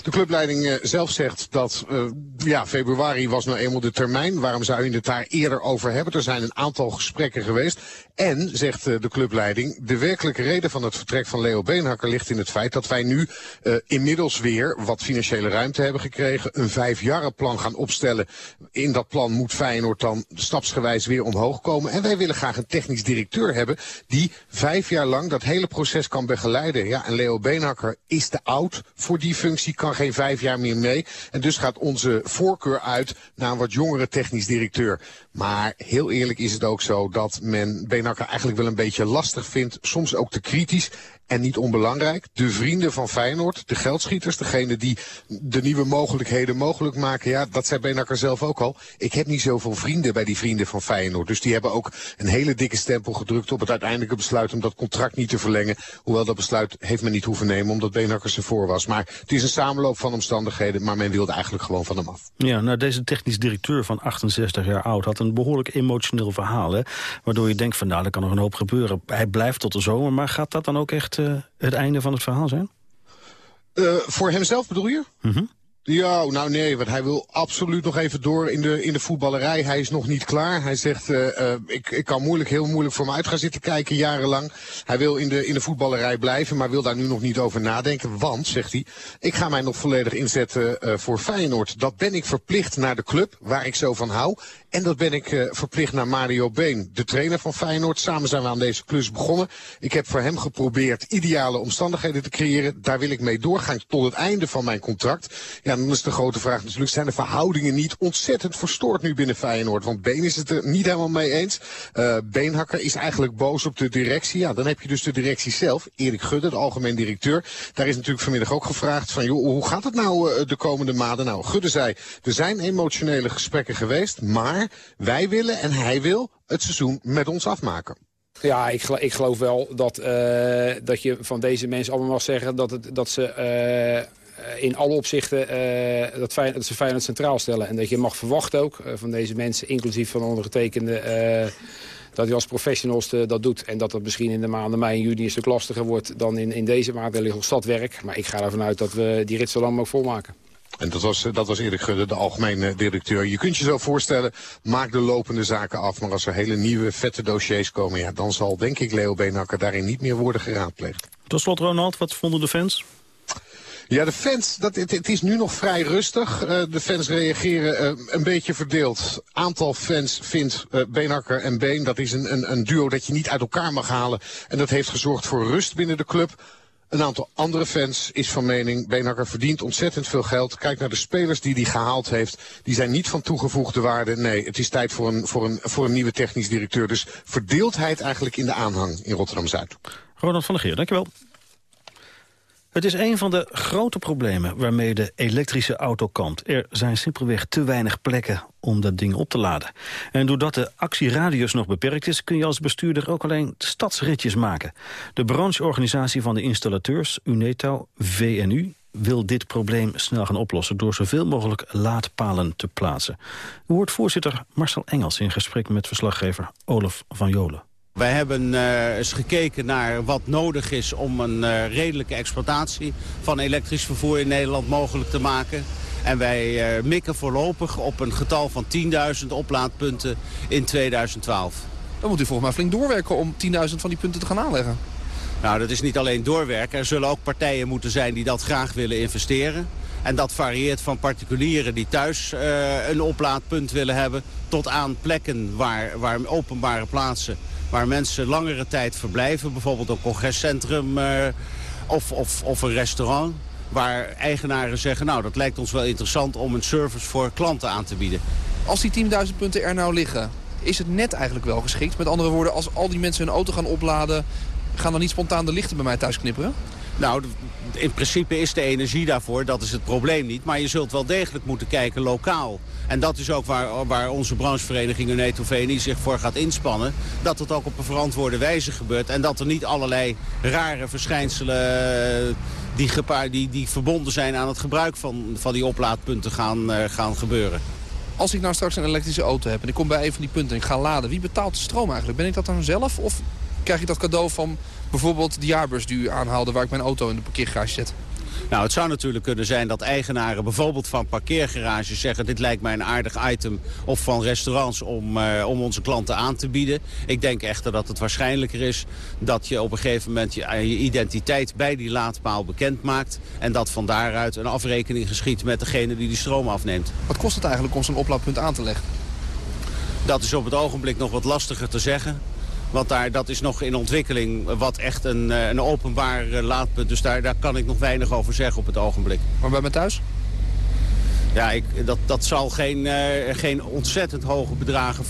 De clubleiding uh, zelf zegt dat uh, ja, februari was nou eenmaal de termijn. Waarom zou je het daar eerder over hebben? Er zijn een aantal gesprekken geweest. En, zegt uh, de clubleiding, de werkelijke reden van het vertrek van Leo Beenhakker ligt in het feit dat wij nu inmiddels weer wat financiële ruimte hebben gekregen. Een vijfjarenplan gaan opstellen. In dat plan moet Feyenoord dan stapsgewijs weer omhoog komen. En wij willen graag een technisch directeur hebben die vijf jaar lang dat hele proces kan begeleiden. Ja, en Leo Beenhakker is te oud voor die functie kan geen vijf jaar meer mee. En dus gaat onze voorkeur uit naar een wat jongere technisch directeur. Maar heel eerlijk is het ook zo dat men Benakker eigenlijk wel een beetje lastig vindt. Soms ook te kritisch. En niet onbelangrijk, de vrienden van Feyenoord, de geldschieters, degene die de nieuwe mogelijkheden mogelijk maken. Ja, dat zei Benakker zelf ook al. Ik heb niet zoveel vrienden bij die vrienden van Feyenoord. Dus die hebben ook een hele dikke stempel gedrukt op het uiteindelijke besluit om dat contract niet te verlengen. Hoewel dat besluit heeft men niet hoeven nemen omdat Benakkers ervoor was. Maar het is een samenloop van omstandigheden, maar men wilde eigenlijk gewoon van hem af. Ja, nou deze technisch directeur van 68 jaar oud had een behoorlijk emotioneel verhaal. Hè? Waardoor je denkt van nou, er kan nog een hoop gebeuren. Hij blijft tot de zomer, maar gaat dat dan ook echt uh, het einde van het verhaal zijn? Uh, voor hemzelf bedoel je? Mm ja, nou nee, want hij wil absoluut nog even door in de, in de voetballerij. Hij is nog niet klaar. Hij zegt, uh, uh, ik, ik kan moeilijk, heel moeilijk voor me uit gaan zitten kijken jarenlang. Hij wil in de, in de voetballerij blijven, maar wil daar nu nog niet over nadenken. Want, zegt hij, ik ga mij nog volledig inzetten uh, voor Feyenoord. Dat ben ik verplicht naar de club, waar ik zo van hou. En dat ben ik uh, verplicht naar Mario Been, de trainer van Feyenoord. Samen zijn we aan deze klus begonnen. Ik heb voor hem geprobeerd ideale omstandigheden te creëren. Daar wil ik mee doorgaan tot het einde van mijn contract. Ja, dan is de grote vraag natuurlijk, zijn de verhoudingen niet ontzettend verstoord nu binnen Feyenoord? Want Been is het er niet helemaal mee eens. Uh, Beenhakker is eigenlijk boos op de directie. Ja, dan heb je dus de directie zelf, Erik Gudde, de algemeen directeur. Daar is natuurlijk vanmiddag ook gevraagd van, joh, hoe gaat het nou uh, de komende maanden? Nou, Gudde zei, er zijn emotionele gesprekken geweest, maar wij willen en hij wil het seizoen met ons afmaken. Ja, ik, ik geloof wel dat, uh, dat je van deze mensen allemaal mag zeggen... dat, het, dat ze uh, in alle opzichten uh, dat, ze Feyenoord centraal stellen. En dat je mag verwachten ook van deze mensen, inclusief van ondergetekende... dat hij als professionals dat doet. En dat dat misschien in de maanden mei en juni een stuk lastiger wordt... dan in, in deze maanden ligt stadwerk. Maar ik ga ervan uit dat we die rit zo lang mogelijk volmaken. En dat was, dat was Erik Gudde, de algemene directeur. Je kunt je zo voorstellen, maak de lopende zaken af. Maar als er hele nieuwe, vette dossiers komen... Ja, dan zal, denk ik, Leo Beenhakker daarin niet meer worden geraadpleegd. Tot slot, Ronald, wat vonden de fans? Ja, de fans, dat, het, het, is nu nog vrij rustig. Uh, de fans reageren uh, een beetje verdeeld. Aantal fans vindt uh, Beenhakker en Been, dat is een, een, een duo dat je niet uit elkaar mag halen. En dat heeft gezorgd voor rust binnen de club. Een aantal andere fans is van mening, Beenhakker verdient ontzettend veel geld. Kijk naar de spelers die hij gehaald heeft. Die zijn niet van toegevoegde waarde. Nee, het is tijd voor een, voor een, voor een nieuwe technisch directeur. Dus verdeeldheid eigenlijk in de aanhang in Rotterdam-Zuid. Ronald van der Geer, dankjewel. Het is een van de grote problemen waarmee de elektrische auto kampt. Er zijn simpelweg te weinig plekken om dat ding op te laden. En doordat de actieradius nog beperkt is... kun je als bestuurder ook alleen stadsritjes maken. De brancheorganisatie van de installateurs, UNETO, VNU wil dit probleem snel gaan oplossen... door zoveel mogelijk laadpalen te plaatsen. U hoort voorzitter Marcel Engels in gesprek met verslaggever Olaf van Jolen. Wij hebben uh, eens gekeken naar wat nodig is om een uh, redelijke exploitatie van elektrisch vervoer in Nederland mogelijk te maken. En wij uh, mikken voorlopig op een getal van 10.000 oplaadpunten in 2012. Dan moet u volgens mij flink doorwerken om 10.000 van die punten te gaan aanleggen. Nou, dat is niet alleen doorwerken. Er zullen ook partijen moeten zijn die dat graag willen investeren. En dat varieert van particulieren die thuis uh, een oplaadpunt willen hebben... tot aan plekken waar, waar openbare plaatsen waar mensen langere tijd verblijven. Bijvoorbeeld een congrescentrum uh, of, of, of een restaurant. Waar eigenaren zeggen, nou dat lijkt ons wel interessant om een service voor klanten aan te bieden. Als die 10.000 punten er nou liggen, is het net eigenlijk wel geschikt? Met andere woorden, als al die mensen hun auto gaan opladen... gaan dan niet spontaan de lichten bij mij thuis knipperen? Nou, in principe is de energie daarvoor, dat is het probleem niet. Maar je zult wel degelijk moeten kijken lokaal. En dat is ook waar, waar onze branchevereniging UNETO VNI zich voor gaat inspannen. Dat het ook op een verantwoorde wijze gebeurt. En dat er niet allerlei rare verschijnselen die, gepaar, die, die verbonden zijn aan het gebruik van, van die oplaadpunten gaan, uh, gaan gebeuren. Als ik nou straks een elektrische auto heb en ik kom bij een van die punten en ik ga laden... wie betaalt de stroom eigenlijk? Ben ik dat dan zelf of krijg ik dat cadeau van bijvoorbeeld de jaarbeurs die u aanhaalde... waar ik mijn auto in de parkeergarage zet? Nou, het zou natuurlijk kunnen zijn dat eigenaren bijvoorbeeld van parkeergarages zeggen... dit lijkt mij een aardig item of van restaurants om, uh, om onze klanten aan te bieden. Ik denk echter dat het waarschijnlijker is dat je op een gegeven moment je, je identiteit bij die laadpaal bekend maakt. En dat van daaruit een afrekening geschiet met degene die die stroom afneemt. Wat kost het eigenlijk om zo'n oplaadpunt aan te leggen? Dat is op het ogenblik nog wat lastiger te zeggen. Want daar, dat is nog in ontwikkeling wat echt een, eh, een openbaar eh, laadpunt. Dus daar, daar kan ik nog weinig over zeggen op het ogenblik. Maar bij me thuis? Ja, ik, dat, dat zal geen, eh, geen ontzettend hoge bedragen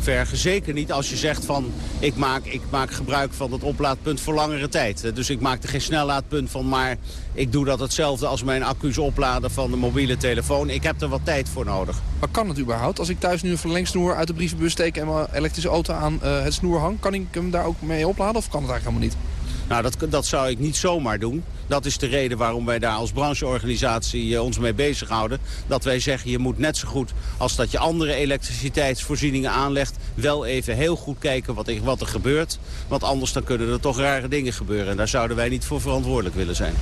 vergen. Zeker niet als je zegt van ik maak, ik maak gebruik van dat oplaadpunt voor langere tijd. Eh, dus ik maak er geen snellaadpunt van, maar ik doe dat hetzelfde als mijn accu's opladen van de mobiele telefoon. Ik heb er wat tijd voor nodig. Maar kan het überhaupt? Als ik thuis nu een verlengsnoer uit de brievenbus steek en mijn elektrische auto aan uh, het snoer hang, kan ik hem daar ook mee opladen of kan het eigenlijk helemaal niet? Nou, dat, dat zou ik niet zomaar doen. Dat is de reden waarom wij daar als brancheorganisatie eh, ons mee bezighouden. Dat wij zeggen, je moet net zo goed als dat je andere elektriciteitsvoorzieningen aanlegt... wel even heel goed kijken wat wat er gebeurt. Want anders dan kunnen er toch rare dingen gebeuren. En daar zouden wij niet voor verantwoordelijk willen zijn.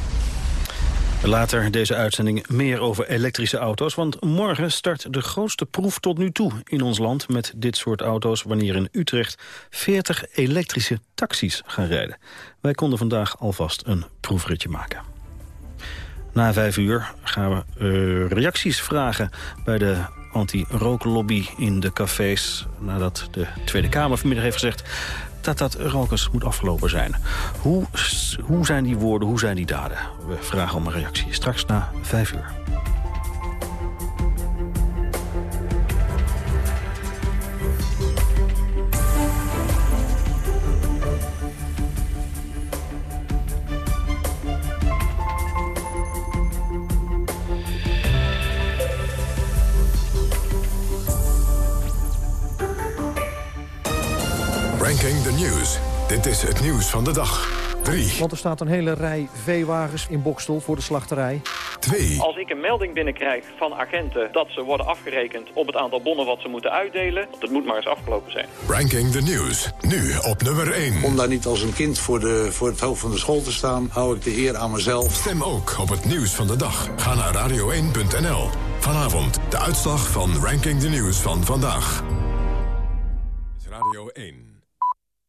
Later deze uitzending meer over elektrische auto's... want morgen start de grootste proef tot nu toe in ons land... met dit soort auto's wanneer in Utrecht 40 elektrische taxis gaan rijden. Wij konden vandaag alvast een proefritje maken. Na vijf uur gaan we uh, reacties vragen bij de anti-rooklobby in de cafés... nadat de Tweede Kamer vanmiddag heeft gezegd dat dat rokers moet afgelopen zijn. Hoe, hoe zijn die woorden, hoe zijn die daden? We vragen om een reactie. Straks na vijf uur. News. Dit is het nieuws van de dag. 3. Want er staat een hele rij veewagens in Bokstel voor de slachterij. 2. Als ik een melding binnenkrijg van agenten dat ze worden afgerekend op het aantal bonnen wat ze moeten uitdelen, dat moet maar eens afgelopen zijn. Ranking the News. Nu op nummer 1. Om daar niet als een kind voor, de, voor het hoofd van de school te staan, hou ik de eer aan mezelf. Stem ook op het nieuws van de dag. Ga naar radio1.nl. Vanavond de uitslag van Ranking the News van vandaag. Radio 1.